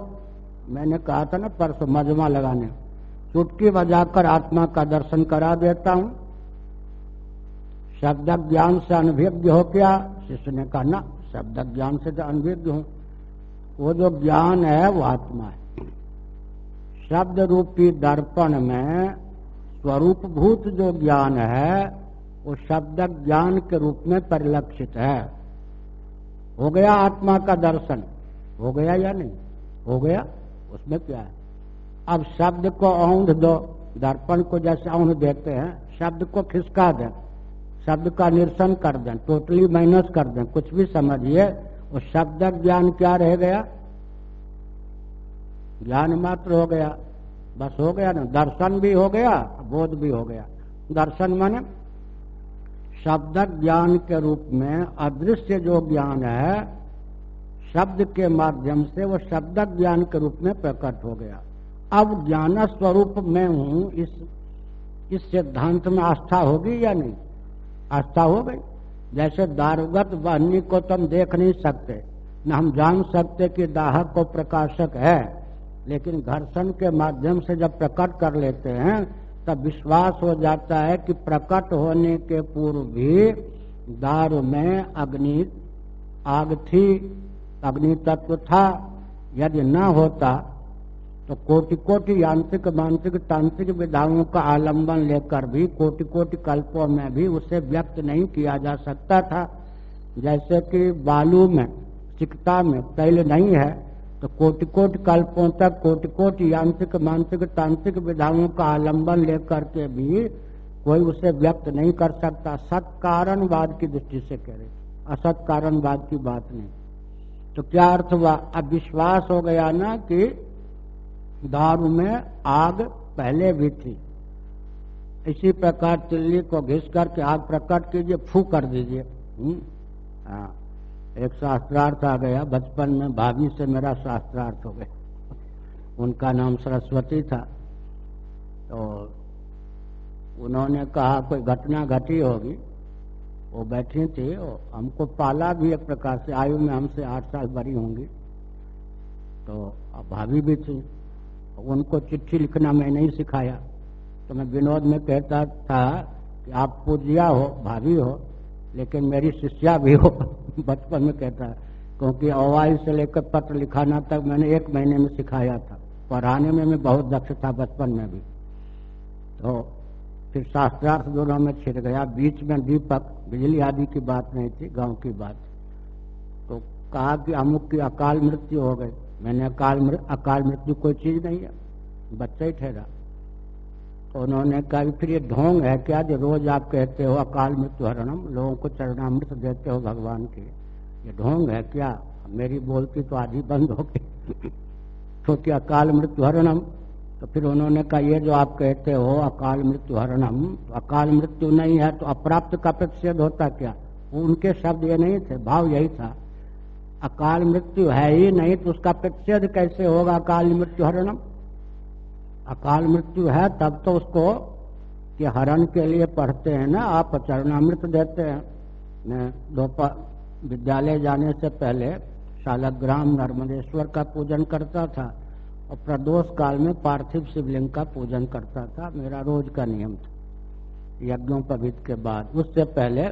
मैंने कहा था ना, परसों मजमा लगाने। चुटकी बजाकर आत्मा का दर्शन करा देता हूँ। शब्द ज्ञान से अनभिज्ञ हो क्या? शिष्य ने कहा, ना शब्द ज्ञान से तो अनभिज्ञ हूँ। वो जो ज्ञान है, वो आत्मा है। शब्द रूपी दर्पण में स्वरूप भूत जो ज्ञान है, वो शब्द ज्ञान के रूप में परिलक्षित है। हो गया आत्मा का दर्शन। हो गया या नहीं? हो गया। उसमें क्या है? अब शब्द को औंध दो। दर्पण को जैसे औंध देते हैं, शब्द को खिसका दें। शब्द का निरसन कर दें टोटली माइनस कर दें, कुछ भी समझिए वो शब्द ज्ञान क्या रह गया? ज्ञान मात्र हो गया, बस हो गया ना, दर्शन भी हो गया, बोध भी हो गया। दर्शन माने शब्द ज्ञान के रूप में अदृश्य जो ज्ञान है, शब्द के माध्यम से वो शब्द ज्ञान के रूप में प्रकट हो गया। अब ज्ञान स्वरूप में हूँ, इस इस सिद्धांत में आस्था होगी या नहीं? आस्था हो गई। जैसे दारुगत वाहनी को तुम देख नहीं सकते। न हम जान सकते कि दाहक को प्रकाशक है। लेकिन घर्षण के माध्यम से जब प्रकट कर लेते हैं, तब विश्वास हो जाता है कि प्रकट होने के पूर्व भी दारू में अग्नि, आग थी, अग्नि तत्व था। यदि न होता तो कोटि कोटि यांत्रिक, मानसिक, तांत्रिक विधाओं का आलंबन लेकर भी कोटि कोटि कल्पों में भी उसे व्यक्त नहीं किया जा सकता था। जैसे कि बालू में चिकता में तैल नहीं है तो कोटि कोटि कल्पों तक कोटि कोटि यांत्रिक, मानसिक, तांत्रिक विधाओं का आलंबन लेकर के भी कोई उसे व्यक्त नहीं कर सकता। सत कारणवाद की दृष्टि से कह रहे असत कारणवाद की बात नहीं। तो क्या अर्थ हुआ? अब विश्वास हो गया ना कि दारू में आग पहले भी थी। इसी प्रकार तिल्ली को घिस करके आग प्रकट कीजिए, फू कर दीजिए। हम्म? हाँ। एक शास्त्रार्थ आ गया, बचपन में भाभी से मेरा शास्त्रार्थ हो गया। उनका नाम सरस्वती था। तो उन्होंने कहा, कोई घटना घटी होगी? वो बैठी थी हमको पाला भी एक प्रकार से, आयु में हमसे आठ साल बड़ी होंगी। तो भाभी भी थी। उनको चिट्ठी लिखना मैं नहीं सिखाया। तो मैं विनोद में कहता था कि आप पूजिया हो, भाभी हो, लेकिन मेरी शिष्या भी हो, बचपन में कहता। क्योंकि अवाई से लेकर पत्र लिखाना तक मैंने एक महीने में सिखाया था। पढ़ाने में मैं बहुत दक्ष था बचपन में भी। तो फिर शास्त्रार्थ दोनों में छिड़ गया। बीच में दीपक, बिजली आदि की बात नहीं थी, गाँव की बात। तो कहा कि अमुक की अकाल मृत्यु हो गई। मैंने अकाल मृत अकाल मृत्यु कोई चीज़ नहीं है। बच्चा ही ठहरा। तो उन्होंने कहा फिर ये ढोंग है क्या जो रोज आप कहते हो अकाल मृत्यु हरणम? लोगों को चरणामृत देते हो भगवान के। ये ढोंग है क्या? मेरी बोलती तो आधी बंद हो गई। क्योंकि अकाल मृत्यु हरणम। तो फिर उन्होंने कहा, ये जो आप कहते हो अकाल मृत्यु हरणम तो अकाल मृत्यु नहीं है तो अप्राप्त का प्रतिषेध होता क्या? उनके शब्द ये नहीं थे, भाव यही था। अकाल मृत्यु है ही नहीं तो उसका प्रतिषेध कैसे होगा अकाल मृत्यु हरणम? अकाल मृत्यु है, तब तो उसको कि हरण के लिए पढ़ते हैं ना, आप चरणामृत देते हैं। दोपहर विद्यालय जाने से पहले शालग्राम नर्मदेश्वर का पूजन करता था, और प्रदोष काल में पार्थिव शिवलिंग का पूजन करता था। मेरा रोज का नियम था यज्ञोपवीत के बाद। उससे पहले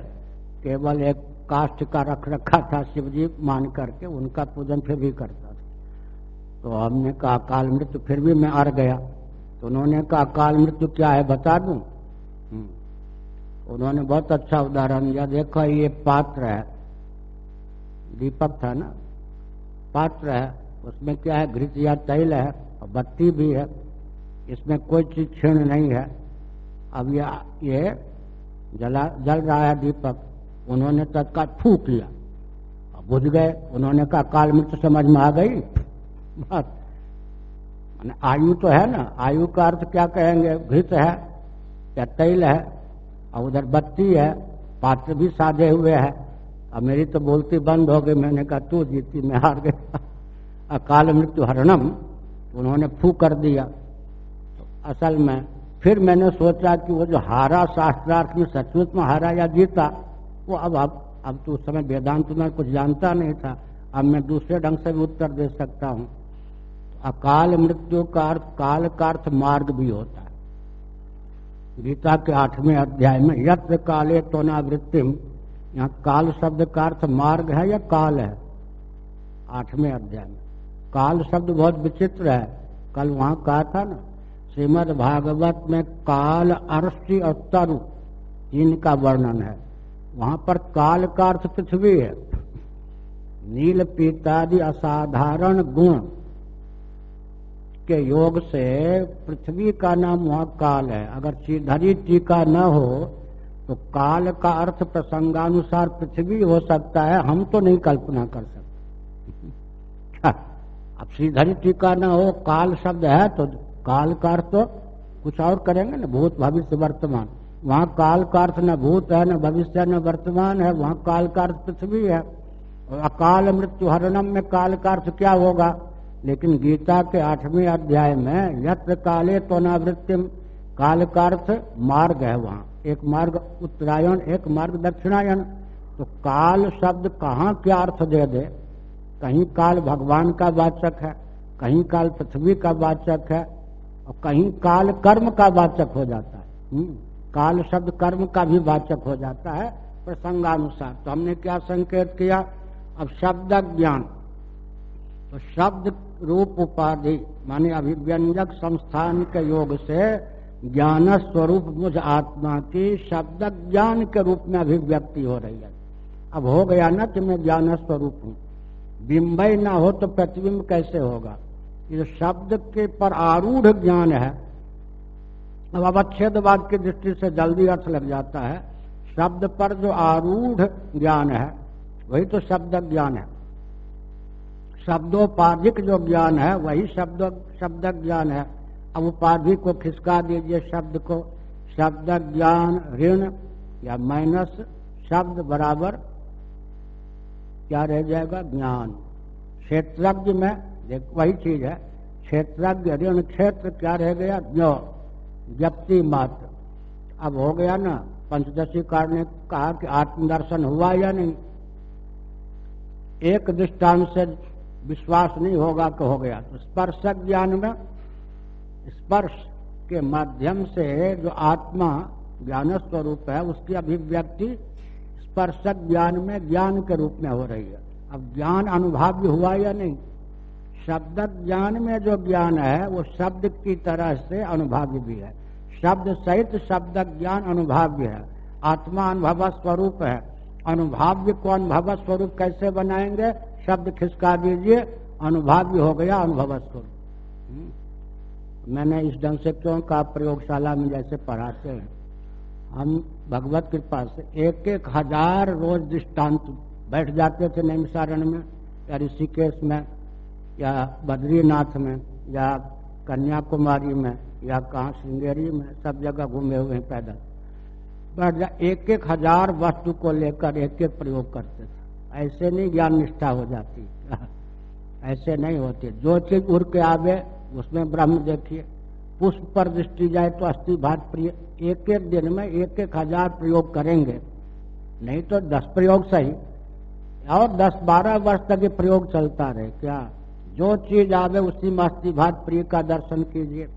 केवल एक काष्ठ का रख रखा था शिव जी मान करके, उनका पूजन फिर भी करता था। तो हमने कहा, काल मृत्यु, फिर भी मैं अर गया। तो उन्होंने कहा, काल मृत्यु क्या है, बता दू? हम्म। उन्होंने बहुत अच्छा उदाहरण दिया। देखो, ये पात्र है। दीपक था ना? पात्र है। उसमें क्या है? घृत या तैल है, और बत्ती भी है। इसमें कोई चीज़ क्षीण नहीं है। अब ये जला, जल रहा है दीपक। उन्होंने तत्काल फू किया बुझ गए, उन्होंने कहा काल मृत्यु समझ में आ गई? बात। आयु तो है ना, आयु का अर्थ क्या कहेंगे? घृत है या तैल है? और उधर बत्ती है, पात्र भी साधे हुए है। अब मेरी तो बोलती बंद हो गई। मैंने कहा, तू जीती, मैं हार गया। अकाल मृत्यु हरणम, उन्होंने फू कर दिया। तो असल में फिर मैंने सोचा कि वो जो हारा शास्त्रार्थ में सचमुच में हारा या जीता वो अब अब अब तो उस समय वेदांत में कुछ जानता नहीं था। अब मैं दूसरे ढंग से भी उत्तर दे सकता हूँ। अकाल मृत्यु का अर्थ, काल का अर्थ मार्ग भी होता है। गीता के आठवें अध्याय में यत्र काले तो वृत्तिम यहाँ काल शब्द का अर्थ मार्ग है या काल है? आठवें अध्याय में। काल शब्द बहुत विचित्र है। कल वहाँ कहा था ना श्रीमद भागवत में काल अर्षि और तरु इनका वर्णन है। वहाँ पर काल का अर्थ पृथ्वी है। नील पीतादि असाधारण गुण के योग से पृथ्वी का नाम वहाँ काल है। अगर श्रीधरी टीका न हो तो काल का अर्थ प्रसंगानुसार पृथ्वी हो सकता है। हम तो नहीं कल्पना कर सकते। अब श्रीधरी टीका न हो, काल शब्द है तो काल का अर्थ तो कुछ और करेंगे ना, भूत भविष्य वर्तमान। वहाँ काल का अर्थ न भूत है न भविष्य न वर्तमान है वहाँ काल का अर्थ पृथ्वी है। अकाल मृत्यु हरणम में काल का अर्थ क्या होगा? लेकिन गीता के आठवें अध्याय में यत्र काले तो नावृत्तिम काल का अर्थ मार्ग है वहाँ। एक मार्ग उत्तरायण एक मार्ग दक्षिणायन तो काल शब्द कहाँ क्या अर्थ दे दे? कहीं काल भगवान का वाचक है कहीं काल पृथ्वी का वाचक है और कहीं काल कर्म का वाचक हो जाता है। हम्म, काल शब्द कर्म का भी वाचक हो जाता है प्रसंगानुसार। तो हमने क्या संकेत किया? अब शब्द ज्ञान तो शब्द रूप उपाधि, माने अभिव्यंजक संस्थान के योग से ज्ञान स्वरूप मुझ आत्मा की शब्द ज्ञान के रूप में अभिव्यक्ति हो रही है। अब हो गया ना कि मैं ज्ञान स्वरूप हूँ? बिंबई ना हो तो प्रतिबिंब कैसे होगा? ये शब्द के पर आरूढ़ ज्ञान है। अब अवच्छेदवाद की दृष्टि से जल्दी अर्थ लग जाता है। शब्द पर जो आरूढ़ ज्ञान है, वही तो शब्द ज्ञान है। शब्दोपाधिक जो ज्ञान है, वही शब्द शब्द ज्ञान है। अब उपाधि को खिसका दीजिए शब्द को। शब्द ज्ञान ऋण या माइनस शब्द बराबर, क्या रह जाएगा? ज्ञान। क्षेत्रज्ञ में वही चीज़ है। क्षेत्रज्ञ ऋण क्षेत्र क्या रह गया? ज्ञ। व्यक्ति मात्र। अब हो गया ना, पंचदशी कार ने कहा कि आत्मदर्शन हुआ या नहीं? एक दृष्टांत से विश्वास नहीं होगा कि हो गया। तो स्पर्श ज्ञान में, स्पर्श के माध्यम से जो आत्मा ज्ञान स्वरूप है, उसकी अभिव्यक्ति स्पर्शक ज्ञान में ज्ञान के रूप में हो रही है। अब ज्ञान अनुभाव्य हुआ या नहीं? शब्द ज्ञान में जो ज्ञान है, वो शब्द की तरह से अनुभाव्य भी है। शब्द सहित शब्द ज्ञान अनुभाव्य है। आत्मा अनुभव स्वरूप है। अनुभाव्य को अनुभव स्वरूप कैसे बनाएँगे? शब्द खिसका दीजिए। अनुभाव्य हो गया अनुभव स्वरूप। हम्म। मैंने इस ढंग से क्यों कहा? प्रयोगशाला में जैसे पढ़ाते हैं। हम भगवत कृपा से एक एक हज़ार रोज दृष्टांत बैठ जाते थे नैमिसारण में, या ऋषिकेश में। या बद्रीनाथ में, या कन्याकुमारी में, या कहा श्रृंगेरी में, सब जगह घूमे हुए हैं पैदल। जा एक एक हज़ार वस्तु को लेकर एक एक प्रयोग करते थे। ऐसे नहीं ज्ञान निष्ठा हो जाती। ऐसे नहीं होती। जो चीज़ उड़ के आवे, उसमें ब्रह्म देखिए। पुष्प पर दृष्टि जाए तो अस्थि भात प्रिय। एक एक दिन में एक एक हज़ार प्रयोग करेंगे। नहीं तो दस प्रयोग सही। और दस बारह वर्ष तक ये प्रयोग चलता रहे। क्या? जो चीज़ आवे उसी मस्ती भात प्रिय का दर्शन कीजिए।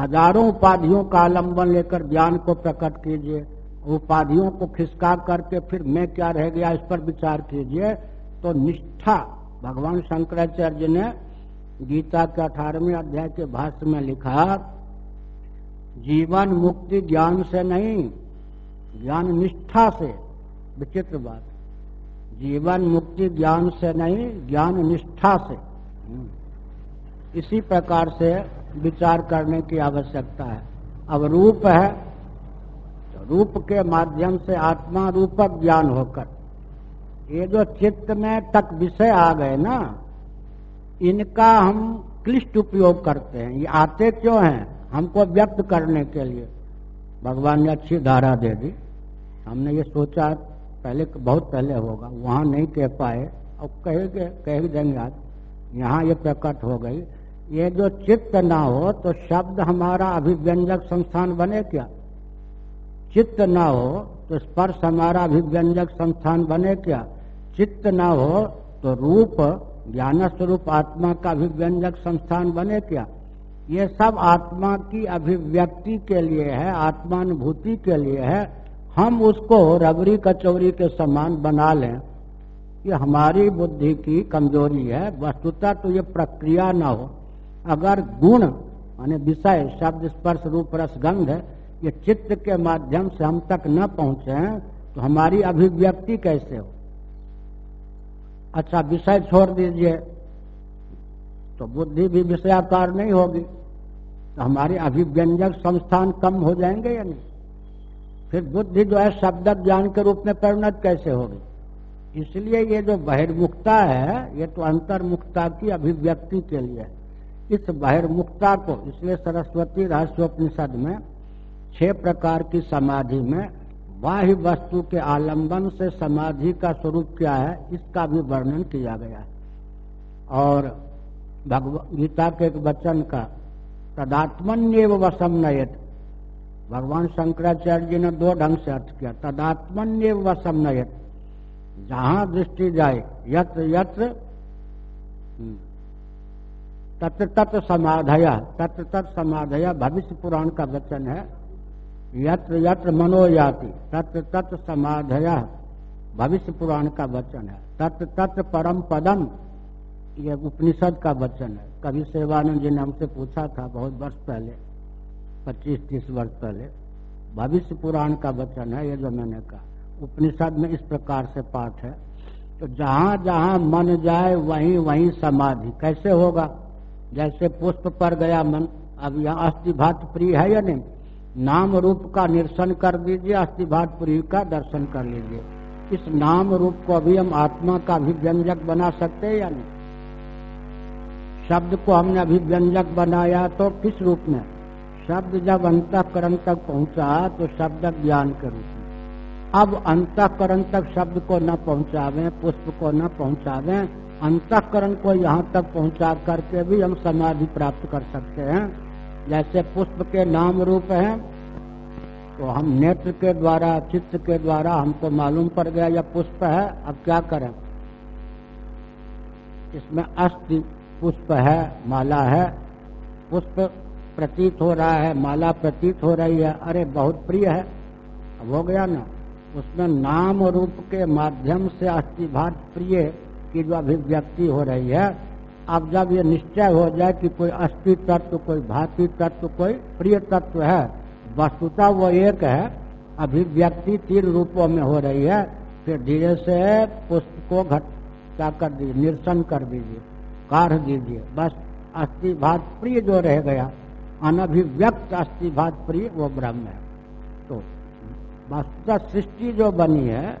हज़ारों उपाधियों का आलंबन लेकर ज्ञान को प्रकट कीजिए। उपाधियों को खिसका करके फिर मैं क्या रह गया, इस पर विचार कीजिए। तो निष्ठा, भगवान शंकराचार्य ने गीता के अठारहवें अध्याय के भाष्य में लिखा, जीवन मुक्ति ज्ञान से नहीं, ज्ञान निष्ठा से, विचित्र बात। जीवन मुक्ति ज्ञान से नहीं, ज्ञान निष्ठा से। इसी प्रकार से विचार करने की आवश्यकता है। अब रूप है तो रूप के माध्यम से आत्मा रूपक ज्ञान होकर, ये जो चित्त में तक विषय आ गए ना, इनका हम क्लिष्ट उपयोग करते हैं। ये आते क्यों हैं? हमको व्यक्त करने के लिए। भगवान ने अच्छी धारा दे दी। हमने ये सोचा, पहले, बहुत पहले होगा। वहाँ नहीं कह पाए। अब कहेंगे, कह देंगे आज। यहाँ ये प्रकट हो गई। ये जो चित्त ना हो तो शब्द हमारा अभिव्यंजक संस्थान बने क्या? चित्त ना हो तो स्पर्श हमारा अभिव्यंजक संस्थान बने क्या? चित्त ना हो तो रूप ज्ञान स्वरूप आत्मा का अभिव्यंजक संस्थान बने क्या? ये सब आत्मा की अभिव्यक्ति के लिए है, आत्मानुभूति के लिए है। हम उसको रबरी कचौरी के समान बना लें। ये हमारी बुद्धि की कमज़ोरी है, वस्तुतः तो ये प्रक्रिया ना हो। अगर गुण, माने विषय, शब्द स्पर्श रूप रस गंध, ये चित्त के माध्यम से हम तक न पहुँचे तो हमारी अभिव्यक्ति कैसे हो? अच्छा विषय छोड़ दीजिए तो बुद्धि भी विषयाकार नहीं होगी। तो हमारे अभिव्यंजक संस्थान कम हो जाएँगे या नहीं? फिर बुद्धि जो है, शब्द ज्ञान के रूप में परिणत कैसे होगी? इसलिए ये जो बहिर्मुखता है, ये तो अंतर्मुखता की अभिव्यक्ति के लिए है। इस बहिर्मुखता को, इसलिए सरस्वती रहस्योपनिषद में, छह प्रकार की समाधि में, बाह्य वस्तु के आलंबन से समाधि का स्वरूप क्या है, इसका भी वर्णन किया गया है। और भगवत गीता के एक वचन का तदात्मन्य वसम नयत भगवान शंकराचार्य जी ने दो ढंग से अर्थ किया तदात्मन्य वसम नयत जहाँ दृष्टि जाए यत्र यत्र हम्म, तत्र तत् समाधया तत्र तत् समाधया भविष्य पुराण का वचन है यत्र यत्र मनोयाति तत्र तत् समाधया भविष्य पुराण का वचन है तत्र तत्र परम पदम ये उपनिषद का वचन है। कभी सेवानंद जी ने हमसे पूछा था बहुत वर्ष पहले पच्चीस तीस वर्ष पहले भविष्य पुराण का वचन है ये जो मैंने कहा। उपनिषद में इस प्रकार से पाठ है। तो जहाँ जहाँ मन जाए, वहीं वहीं समाधि। कैसे होगा? जैसे पुष्प पर गया मन, अब यहाँ अस्थिभात प्रिय है या नहीं? नाम रूप का निरसन कर दीजिए अस्थिभात प्रिय का दर्शन कर लीजिए। इस नाम रूप को अभी हम आत्मा का भी व्यंजक बना सकते हैं या नहीं? शब्द को हमने अभिव्यंजक बनाया तो किस रूप में? शब्द जब अंतकरण तक पहुँचा तो शब्द ज्ञान के रूप अब अंतकरण तक शब्द को न पहुंचावे, पुष्प को न पहुंचावे, अंतकरण को यहाँ तक पहुँचा करके भी हम समाधि प्राप्त कर सकते हैं। जैसे पुष्प के नाम रूप है तो हम नेत्र के द्वारा, चित्त के द्वारा हमको मालूम पड़ गया यह पुष्प है, अब क्या करें? इसमें अस्थि पुष्प है, माला है। पुष्प प्रतीत हो रहा है, माला प्रतीत हो रही है। अरे, बहुत प्रिय है। अब हो गया ना? उसमें नाम रूप के माध्यम से अस्थिभात प्रिय की जो अभिव्यक्ति हो रही है। अब जब ये निश्चय हो जाए कि कोई अस्थि तत्व, कोई भाती तत्व, कोई प्रिय तत्व है, वस्तुता वो एक है। अभिव्यक्ति तीन रूपों में हो रही है। फिर धीरे से पुष्प को घट क्या कर दीजिए, निरसन कर दीजिए काढ़ दीजिए, बस अस्थिभात प्रिय जो रह गया, अनभिव्यक्त अस्थिभात प्रिय वो ब्रह्म है। वस्तुतः सृष्टि जो बनी है,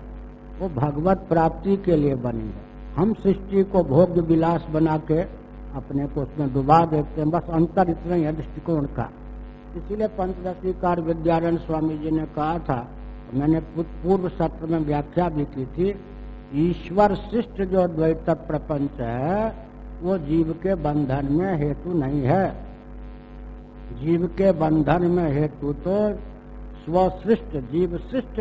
वो भगवत प्राप्ति के लिए बनी है। हम सृष्टि को भोग्य विलास बना के अपने को उसमें डुबा देते हैं। बस अंतर इतना ही है दृष्टिकोण का। इसीलिए पंचदशी कार विद्यारण स्वामी जी ने कहा था, मैंने पूर्व सत्र में व्याख्या भी की थी, ईश्वर शिष्ट जो द्वैत प्रपंच है, वो जीव के बंधन में हेतु नहीं है। जीव के बंधन में हेतु तो स्वसृष्ट जीव सृष्ट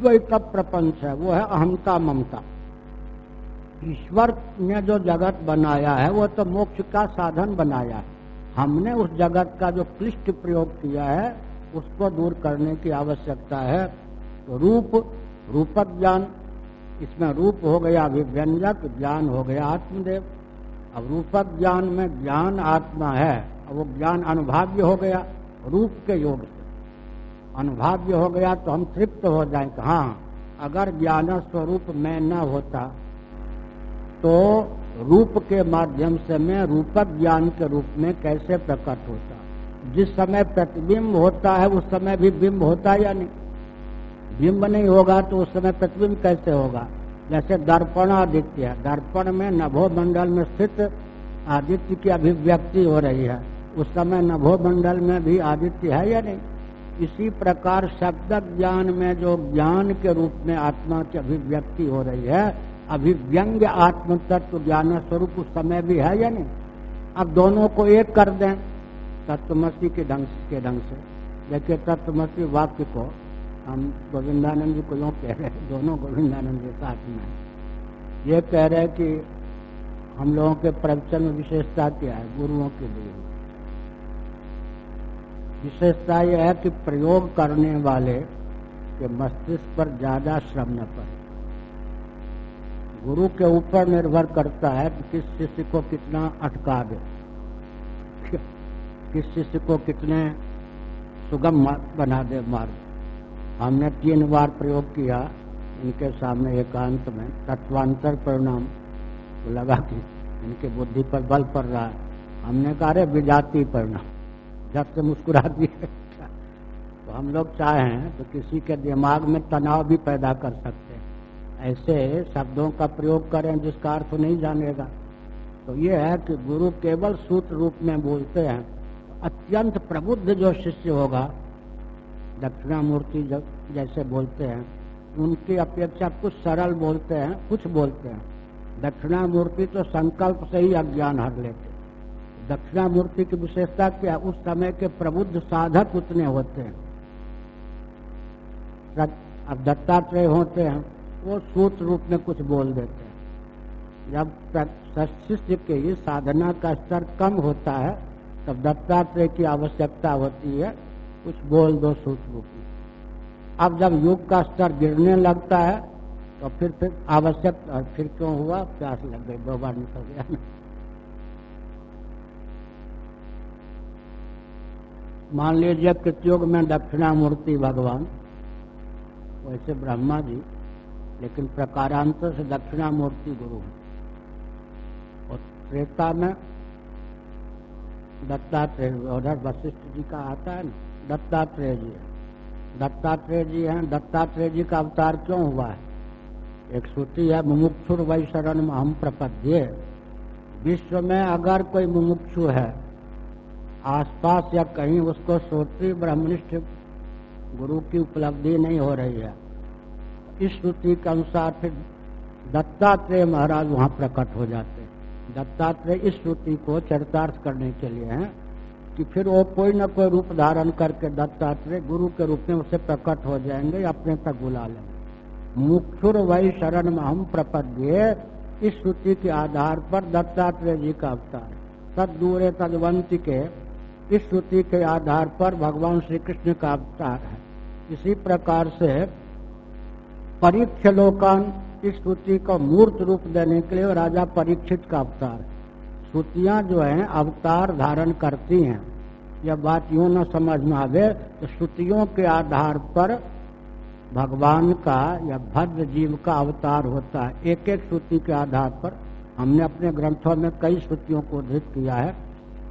द्वैत प्रपंच है, वो है अहमता ममता। ईश्वर ने जो जगत बनाया है, वो तो मोक्ष का साधन बनाया है। हमने उस जगत का जो क्लिष्ट प्रयोग किया है, उसको दूर करने की आवश्यकता है। तो रूप रूपक ज्ञान इसमें रूप हो गया अभिव्यंजक ज्ञान हो गया आत्मदेव। अब रूपक ज्ञान में ज्ञान आत्मा है, अब वो ज्ञान अनुभाव्य हो गया रूप के योग से। अनुभाव्य हो गया तो हम तृप्त हो जाए हाँ अगर ज्ञान स्वरूप में न होता तो रूप के माध्यम से मैं रूपक ज्ञान के रूप में कैसे प्रकट होता? जिस समय प्रतिबिंब होता है, उस समय भी बिंब होता या नहीं? बिंब नहीं होगा तो उस समय प्रतिबिंब कैसे होगा? जैसे दर्पण आदित्य है दर्पण में नभो मंडल में स्थित आदित्य की अभिव्यक्ति हो रही है। उस समय नभो मंडल में भी आदित्य है या नहीं? इसी प्रकार शब्द ज्ञान में जो ज्ञान के रूप में आत्मा की अभिव्यक्ति हो रही है अभिव्यंग आत्म तत्व ज्ञान स्वरूप उस समय भी है या नहीं? अब दोनों को एक कर दें, तत्वमसी के ढंग के ढंग से। देखिए, तत्वमसी वाक्य को हम गोविंदानंद जी को यूँ कह रहे हैं, दोनों गोविंदानंद जी साथ में। ये कह रहे हैं कि हम लोगों के प्रवचन में विशेषता क्या है? गुरुओं के लिए। विशेषता यह है कि प्रयोग करने वाले के मस्तिष्क पर ज़्यादा श्रम न पड़े। गुरु के ऊपर निर्भर करता है कि किस शिष्य को कितना अटका दे। किस शिष्य को कितने सुगम बना दे मार्ग। हमने तीन बार प्रयोग किया, इनके सामने एकांत में तत्वांतर परिणाम लगा कि इनके बुद्धि पर बल पड़ रहा है। हमने कहा, अरे विजाति परिणाम। जब से मुस्कुरा दिए तो हम लोग चाहें तो किसी के दिमाग में तनाव भी पैदा कर सकते हैं। ऐसे शब्दों का प्रयोग करें जिसका अर्थ नहीं जानेगा। तो ये है कि गुरु केवल सूत्र रूप में बोलते हैं। अत्यंत प्रबुद्ध जो शिष्य होगा, दक्षिणामूर्ति जैसे बोलते हैं, उनकी अपेक्षा कुछ सरल बोलते हैं, कुछ बोलते हैं। दक्षिणामूर्ति तो संकल्प से ही अज्ञान हर लेते दक्षिणामूर्ति की विशेषता क्या उस समय के प्रबुद्ध साधक उतने होते हैं। अब दत्तात्रेय होते हैं, वो सूत्र रूप में कुछ बोल देते हैं। जब शिष्य के ही साधना का स्तर कम होता है, तब दत्तात्रेय की आवश्यकता होती है, कुछ बोल दो सूत्र रूप में। अब जब युग का स्तर गिरने लगता है तो फिर फिर आवश्यक और फिर क्यों हुआ? प्यास लग गई, दो बार निकल गया। मान लीजिए कृतयुग में दक्षिणामूर्ति भगवान, वैसे ब्रह्मा जी, लेकिन प्रकारांतर से दक्षिणामूर्ति गुरु और त्रेता में दत्तात्रेय, उधर वशिष्ठ जी का आता है ना, दत्तात्रेय जी है। दत्तात्रेय जी हैं, दत्तात्रेय जी का अवतार क्यों हुआ है? एक श्रुति है मुमुक्षुर वही शरण में हम प्रपद्य। विश्व में अगर कोई मुमुक्षु है आसपास या कहीं उसको श्रोत्री ब्रह्मनिष्ठ गुरु की उपलब्धि नहीं हो रही है। इस श्रुति के अनुसार फिर दत्तात्रेय महाराज वहाँ प्रकट हो जाते। दत्तात्रेय इस श्रुति को चरितार्थ करने के लिए हैं कि फिर वो कोई न कोई रूप धारण करके दत्तात्रेय गुरु के रूप में उसे प्रकट हो जाएँगे, अपने तक बुला लेंगे। मुक्षुर वही शरण में हम प्रपद्य, इस श्रुति के आधार पर दत्तात्रेय जी का अवतार। तद दूरे तदवंती के इस श्रुति के आधार पर भगवान श्री कृष्ण का अवतार है। इसी प्रकार से परीक्ष लोकान इस श्रुति को मूर्त रूप देने के लिए राजा परीक्षित का अवतार है। श्रुतियाँ जो हैं, अवतार धारण करती हैं। यह बात यूँ न समझ में आवे तो श्रुतियों के आधार पर भगवान का या भद्र जीव का अवतार होता है। एक एक श्रुति के आधार पर हमने अपने ग्रंथों में कई श्रुतियों को उद्धृत किया है।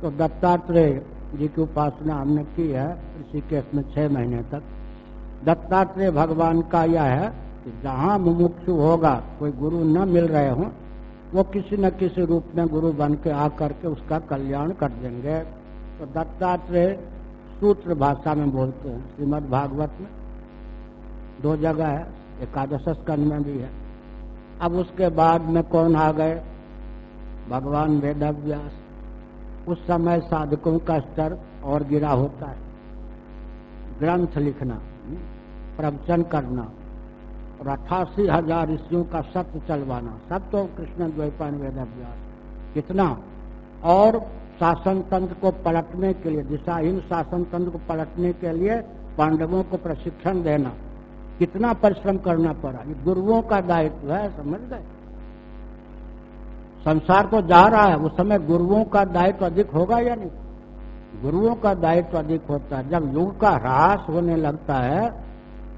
तो दत्तात्रेय जी की उपासना हमने की है ऋषिकेश में छह महीने तक। दत्तात्रेय भगवान का यह है कि जहाँ मुमुक्षु होगा, कोई गुरु न मिल रहे हों, वो किसी न किसी रूप में गुरु बन के आकर के उसका कल्याण कर देंगे। तो दत्तात्रेय सूत्र भाषा में बोलते हैं, श्रीमद भागवत में। दो जगह है, एकादश स्कंद में भी है। अब उसके बाद में कौन आ गए? भगवान वेद व्यास उस समय साधकों का स्तर और गिरा होता है। ग्रंथ लिखना, प्रवचन करना, और अठासी हज़ार ऋषियों का सत्य चलवाना, सब तो कृष्ण द्वैपान वेद अभ्यास। कितना? और शासन तंत्र को पलटने के लिए, दिशाहीन शासन तंत्र को पलटने के लिए पांडवों को प्रशिक्षण देना। कितना परिश्रम करना पड़ा? ये गुरुओं का दायित्व है, समझ गए? संसार को जा रहा है, उस समय गुरुओं का दायित्व अधिक होगा या नहीं? गुरुओं का दायित्व अधिक होता है। जब युग का ह्रास होने लगता है,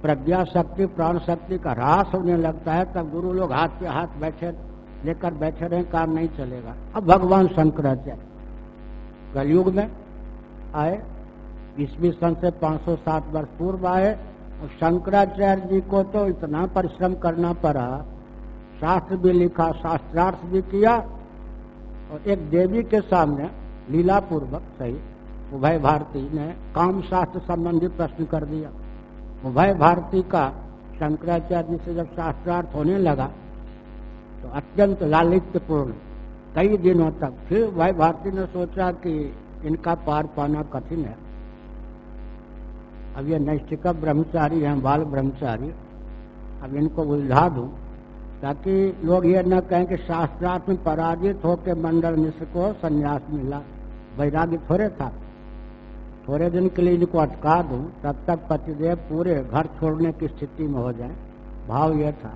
प्रज्ञा शक्ति, प्राण शक्ति का ह्रास होने लगता है, तब गुरु लोग हाथ पे हाथ बैठे, लेकर बैठे रहे, काम नहीं चलेगा। अब भगवान शंकराचार्य कलयुग में आए, ईस्वी सन से 507 वर्ष पूर्व आए, और शंकराचार्य जी को तो इतना परिश्रम करना पड़ा शास्त्र भी लिखा, शास्त्रार्थ भी किया, और एक देवी के सामने लीला पूर्वक सही, उभय भारती ने काम शास्त्र संबंधी प्रश्न कर दिया। उभय भारती का शंकराचार्य से जब शास्त्रार्थ होने लगा तो अत्यंत लालित्यपूर्ण। कई दिनों तक फिर उभय भारती ने सोचा कि इनका पार पाना कठिन है। अब ये नैष्ठिक ब्रह्मचारी हैं, बाल ब्रह्मचारी। अब इनको उलझा दूँ ताकि लोग ये न कहें कि शास्त्रार्थ में पराजित होकर मंडल मिश्र को संन्यास मिला। वैराग्य थोड़े था। थोड़े दिन के लिए इनको अटका दूँ, तब तक पतिदेव पूरे घर छोड़ने की स्थिति में हो जाए। भाव यह था,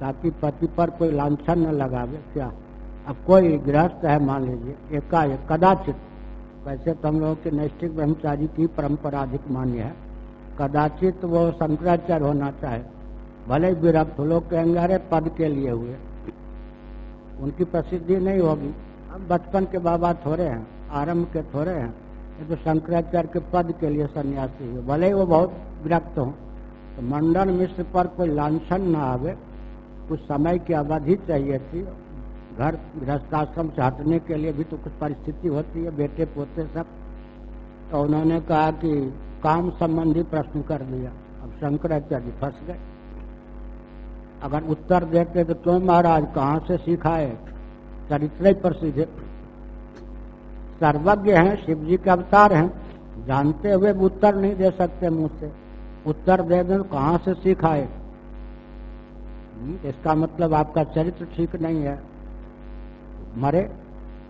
ताकि पति पर कोई लाछन न लगावे। क्या? अब कोई गृहस्थ है, मान लीजिए, एकाएक, कदाचित। वैसे तो हम लोगों के नैष्ठिक ब्रह्मचारी की परंपरा अधिक मान्य है। कदाचित वो शंकराचार्य होना चाहे भले ही विरक्त लोग कहेंगे, अरे, पद के लिए हुए। उनकी प्रसिद्धि नहीं होगी। अब बचपन के बाबा थोड़े हैं, आरंभ के थोड़े हैं। ये तो शंकराचार्य के पद के लिए सन्यासी हुए। भले ही वो बहुत विरक्त हों तो मंडन मिश्र पर कोई लाछन न आवे। कुछ समय की अवधि चाहिए थी। घर गृहस्थाश्रम से हटने के लिए भी तो कुछ परिस्थिति होती है, बेटे पोते सब। तो उन्होंने कहा कि काम संबंधी प्रश्न कर दिया। अब शंकराचार्य फंस गए। अगर उत्तर देते तो क्यों महाराज कहाँ से सीखा है? चरित्र प्रसिद्ध है। सर्वज्ञ हैं शिव जी के अवतार हैं। जानते हुए उत्तर नहीं दे सकते मुझसे उत्तर दे दें तो कहाँ से सीखाए इसका मतलब आपका चरित्र ठीक नहीं है। मरे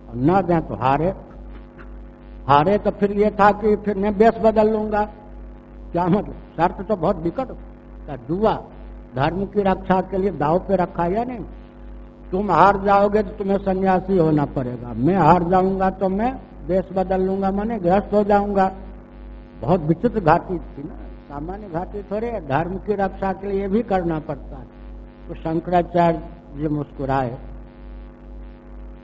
और न दें तो हारे। हारे तो फिर ये था कि फिर मैं बेस बदल लूँगा। क्या मतलब? शर्त तो बहुत विकट जुआ? धर्म की रक्षा के लिए दाव पे रखा या नहीं? तुम हार जाओगे तो तुम्हें सन्यासी होना पड़ेगा। मैं हार जाऊँगा तो मैं देश बदल लूँगा, मैंने ग्रस्त हो जाऊँगा। बहुत विचित्र घाटी थी ना। सामान्य घाटी थोड़े धर्म की रक्षा के लिए भी करना पड़ता है। तो शंकराचार्य जी मुस्कुराए।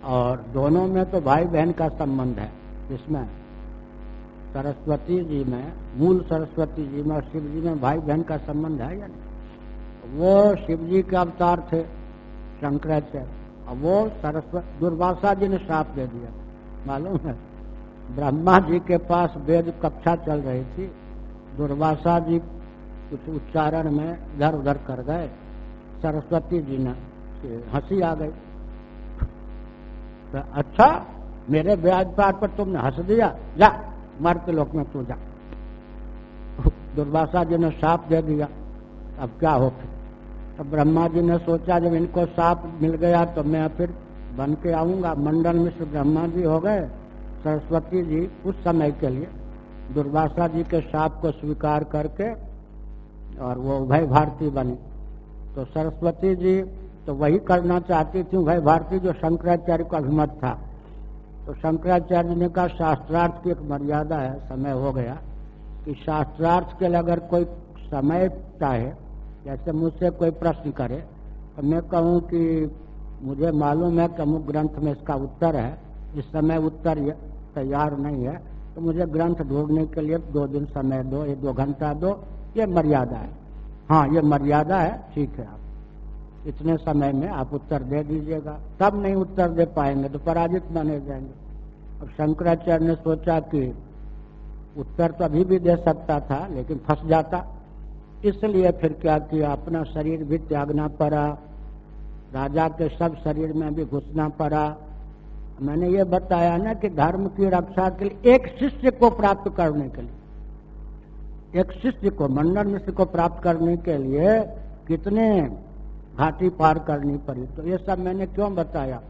और दोनों में तो भाई बहन का संबंध है इसमें। सरस्वती जी में, मूल सरस्वती जी में और शिव जी में भाई बहन का संबंध है या नहीं? वो शिव जी के अवतार थे, शंकराचार्य। और वो सरस्वती, दुर्वासा जी ने श्राप दे दिया। मालूम है, ब्रह्मा जी के पास वेद कक्षा चल रही थी। दुर्वासा जी कुछ उच्चारण में इधर उधर कर गए। सरस्वती जी ने हँसी आ गई। तो अच्छा मेरे ब्याज पार पर तुमने हंस दिया। जा मर के लोक में तू जा। दुर्वासा जी ने साप दे दिया। अब क्या हो? फिर तो ब्रह्मा जी ने सोचा, जब इनको साप मिल गया तो मैं फिर बन के आऊँगा। मंडल मिश्र ब्रह्मा जी हो गए सरस्वती जी उस समय के लिए। दुर्वासा जी के साप को स्वीकार करके और वो उभय भारती बनी। तो सरस्वती जी तो वही करना चाहती थी, उभय भारती, जो शंकराचार्य का अभिमत था। तो शंकराचार्य ने कहा, शास्त्रार्थ की एक मर्यादा है, समय हो गया कि शास्त्रार्थ के लिए अगर कोई समय चाहे जैसे मुझसे कोई प्रश्न करे तो मैं कहूँ कि मुझे मालूम है कि अमुक ग्रंथ में इसका उत्तर है। इस समय उत्तर तैयार नहीं है। तो मुझे ग्रंथ ढूँढने के लिए दो दिन समय दो या दो घंटा दो। ये मर्यादा है। हाँ ये मर्यादा है। ठीक है आप। इतने समय में आप उत्तर दे दीजिएगा। तब नहीं उत्तर दे पाएँगे तो पराजित माने जाएँगे। अब शंकराचार्य ने सोचा कि उत्तर तो अभी भी दे सकता था, लेकिन फंस जाता। इसलिए फिर क्या किया? अपना शरीर भी त्यागना पड़ा। राजा के सब शरीर में भी घुसना पड़ा। मैंने ये बताया ना कि धर्म की रक्षा के लिए एक शिष्य को प्राप्त करने के लिए, एक शिष्य को मंडल मिश्र को प्राप्त करने के लिए कितने घाटी पार करनी पड़ी। तो ये सब मैंने क्यों बताया?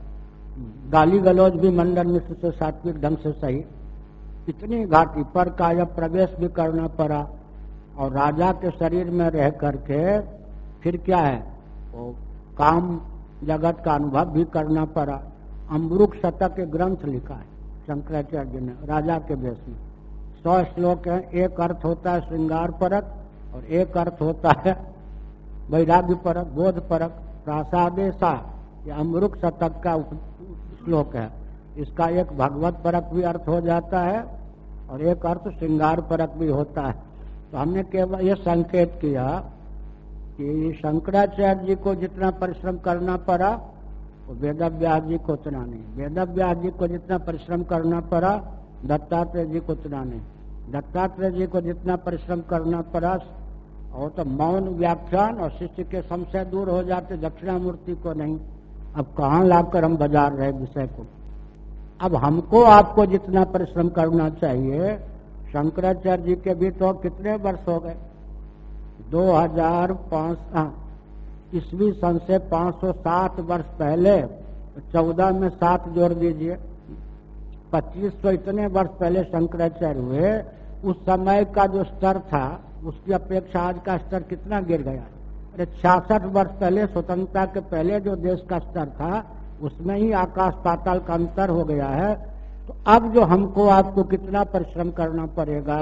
गाली गलौज भी मंडल मिश्र से सात्विक ढंग से सही। इतनी घाटी पर काय प्रवेश भी करना पड़ा। और राजा के शरीर में रह करके फिर क्या है? वो काम जगत का अनुभव भी करना पड़ा। अमरुक शतक ग्रंथ लिखा है, शंकराचार्य ने, राजा के देश में। सौ श्लोक है, एक अर्थ होता है श्रृंगार परक और एक अर्थ होता है वैराग्य परक, बोध परक, प्रासादेशा। ये अमरुक शतक का श्लोक है। इसका एक भगवत परक भी अर्थ हो जाता है और एक अर्थ श्रृंगार परक भी होता है। तो हमने केवल ये संकेत किया कि शंकराचार्य जी को जितना परिश्रम करना पड़ा, वो वेद व्यास जी को उतना नहीं। वेद व्यास जी को जितना परिश्रम करना पड़ा, दत्तात्रेय जी को उतना नहीं। दत्तात्रेय जी को जितना परिश्रम करना पड़ा और तो मौन, व्याख्यान और शिष्य के संशय दूर हो जाते, दक्षिणामूर्ति को नहीं। अब कहाँ लाकर हम बाज़ार रहे विषय को? अब हमको आपको जितना परिश्रम करना चाहिए शंकराचार्य जी के भी तो कितने वर्ष हो गए? दो हज़ार पाँच हाँ, ईस्वी सन से 507 वर्ष पहले चौदह में सात जोड़ दीजिए। पच्चीस सौ इतने वर्ष पहले शंकराचार्य हुए उस समय का जो स्तर था उसकी अपेक्षा आज का स्तर कितना गिर गया? अरे छियासठ वर्ष पहले स्वतंत्रता के पहले जो देश का स्तर था उसमें ही आकाश पाताल का अंतर हो गया है। तो अब जो हमको आपको कितना परिश्रम करना पड़ेगा?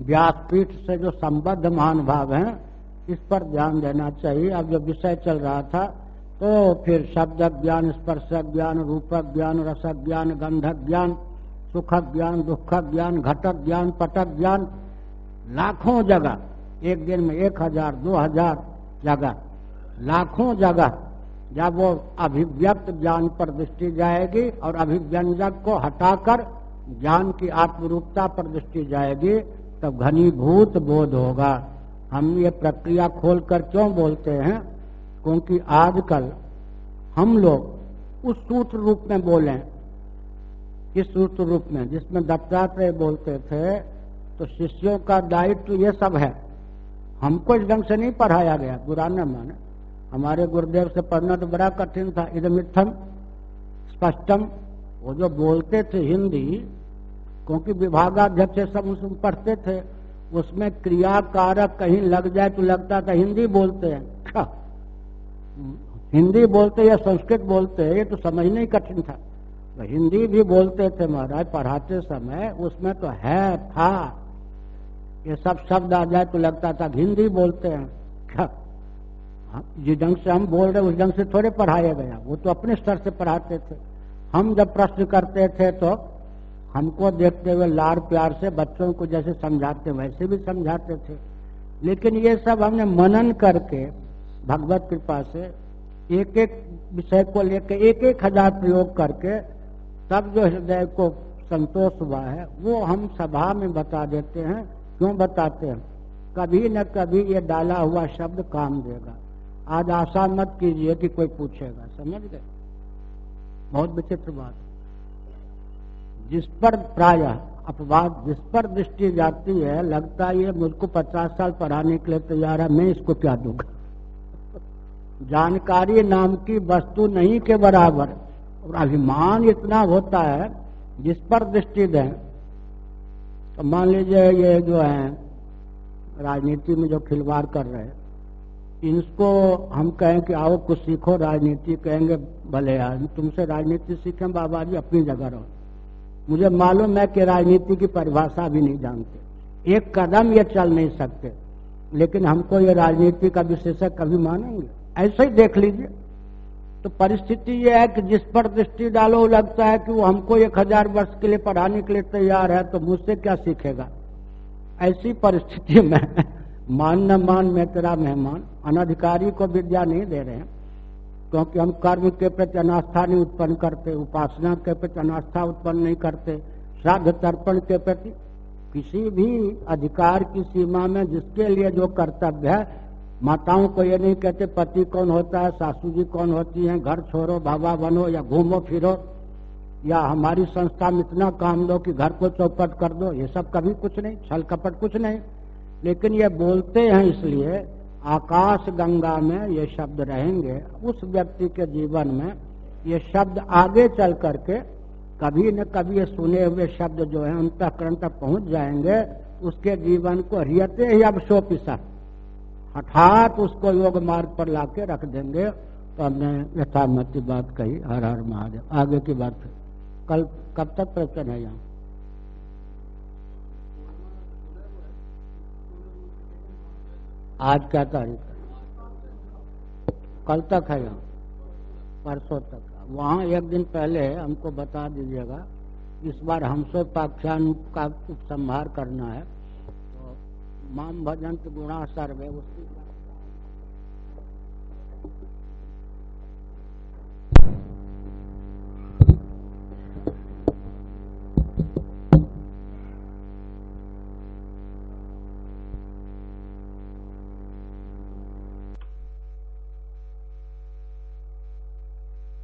व्यासपीठ से जो संबद्ध महानुभाव हैं, इस पर ध्यान देना चाहिए। अब जो विषय चल रहा था तो फिर शब्द ज्ञान, स्पर्श ज्ञान रूपक ज्ञान, रस ज्ञान गंधक ज्ञान सुखक ज्ञान दुखक ज्ञान घटक ज्ञान पटक ज्ञान, लाखों जगह, एक दिन में एक हज़ार, दो हज़ार जगह, लाखों जगह जब वो अभिव्यक्त ज्ञान पर दृष्टि जाएगी और अभिव्यंजक को हटाकर ज्ञान की आत्मरूपता पर दृष्टि जाएगी तब घनीभूत बोध होगा। हम ये प्रक्रिया खोलकर क्यों बोलते हैं? क्योंकि आजकल हम लोग उस सूत्र रूप में बोले। इस सूत्र रूप में? जिसमें दत्तात्रेय बोलते थे तो शिष्यों का दायित्व तो ये सब है। हमको इस ढंग से नहीं पढ़ाया गया बुरा न माने। हमारे गुरुदेव से पढ़ना तो बड़ा कठिन था। इधमिथम स्पष्टम। वो जो बोलते थे हिंदी क्योंकि विभागाध्यक्ष सब उसमें पढ़ते थे उसमें क्रिया कारक कहीं लग जाए तो लगता था हिंदी बोलते हैं। हिंदी बोलते या संस्कृत बोलते ये तो समझना ही कठिन था। तो हिंदी भी बोलते थे महाराज पढ़ाते समय उसमें तो है था। ये सब शब्द आ जाए तो लगता था हिंदी बोलते हाँ, जिस ढंग से हम बोल रहे, उस ढंग से थोड़े पढ़ाया गया। वो तो अपने स्तर से पढ़ाते थे। हम जब प्रश्न करते थे तो हमको देखते हुए लार प्यार से बच्चों को जैसे समझाते, वैसे भी समझाते थे। लेकिन ये सब हमने मनन करके, भगवत कृपा से एक एक विषय को लेकर एक एक हज़ार प्रयोग करके, तब जो हृदय को संतोष हुआ है, वो हम सभा में बता देते हैं। क्यों बताते हैं? कभी न कभी ये डाला हुआ शब्द काम देगा। आज आशा मत कीजिए कि कोई पूछेगा, समझ गए? बहुत विचित्र बात जिस पर प्राय अपवाद, जिस पर दृष्टि जाती है, लगता है ये मुझको पचास साल पढ़ाने के लिए तैयार है, मैं इसको क्या दूँगा? जानकारी नाम की वस्तु नहीं के बराबर। और अभिमान इतना होता है, जिस पर दृष्टि दें तो मान लीजिए ये जो है, राजनीति में जो खिलवाड़ कर रहे हैं इनको हम कहें कि आओ कुछ सीखो, राजनीति कहेंगे, भले यार तुमसे राजनीति सीखे, बाबा जी अपनी जगह रहो। मुझे मालूम है कि राजनीति की परिभाषा भी नहीं जानते। एक कदम ये चल नहीं सकते, लेकिन हमको ये राजनीति का विशेषक कभी मानेंगे। ऐसे ही देख लीजिए। तो परिस्थिति ये है कि जिस पर दृष्टि डालो, लगता है कि वो हमको एक हज़ार वर्ष के लिए पढ़ाने के लिए तैयार है तो मुझसे क्या सीखेगा? ऐसी परिस्थिति में मान न मान में तेरा मेहमान, अनधिकारी को विद्या नहीं दे रहे हैं, क्योंकि हम कर्म के प्रति अनास्था नहीं उत्पन्न करते, उपासना के प्रति अनास्था उत्पन्न नहीं करते, श्राद्ध तर्पण के प्रति किसी भी अधिकार की सीमा में जिसके लिए जो कर्तव्य है, माताओं को ये नहीं कहते, पति कौन होता है, सासू जी कौन होती हैं, घर छोड़ो, बाबा बनो या घूमो फिरो, या हमारी संस्था में इतना काम दो कि घर को चौपट कर दो, ये सब कभी कुछ नहीं, छल कपट कुछ नहीं। लेकिन ये बोलते हैं इसलिए आकाश गंगा में ये शब्द रहेंगे। उस व्यक्ति के जीवन में ये शब्द आगे चल करके कभी न कभी ये सुने हुए शब्द जो है, अंतकरण तक पहुँच जाएँगे। उसके जीवन को हरियते ही अब शोपिसा हठात उसको योग मार्ग पर लाके रख देंगे। तो हमने यथामति बात कही, हर हर महादेव। आगे की बात कल, कब तक प्रश्न है यहाँ? आज क्या तारीख है कल तक है यहाँ, परसों तक। वहाँ एक दिन पहले हमको बता दीजिएगा। इस बार हमसे पाख्यान का उपसंहार करना है। तो माम भजंत गुणा सर्वे उसकी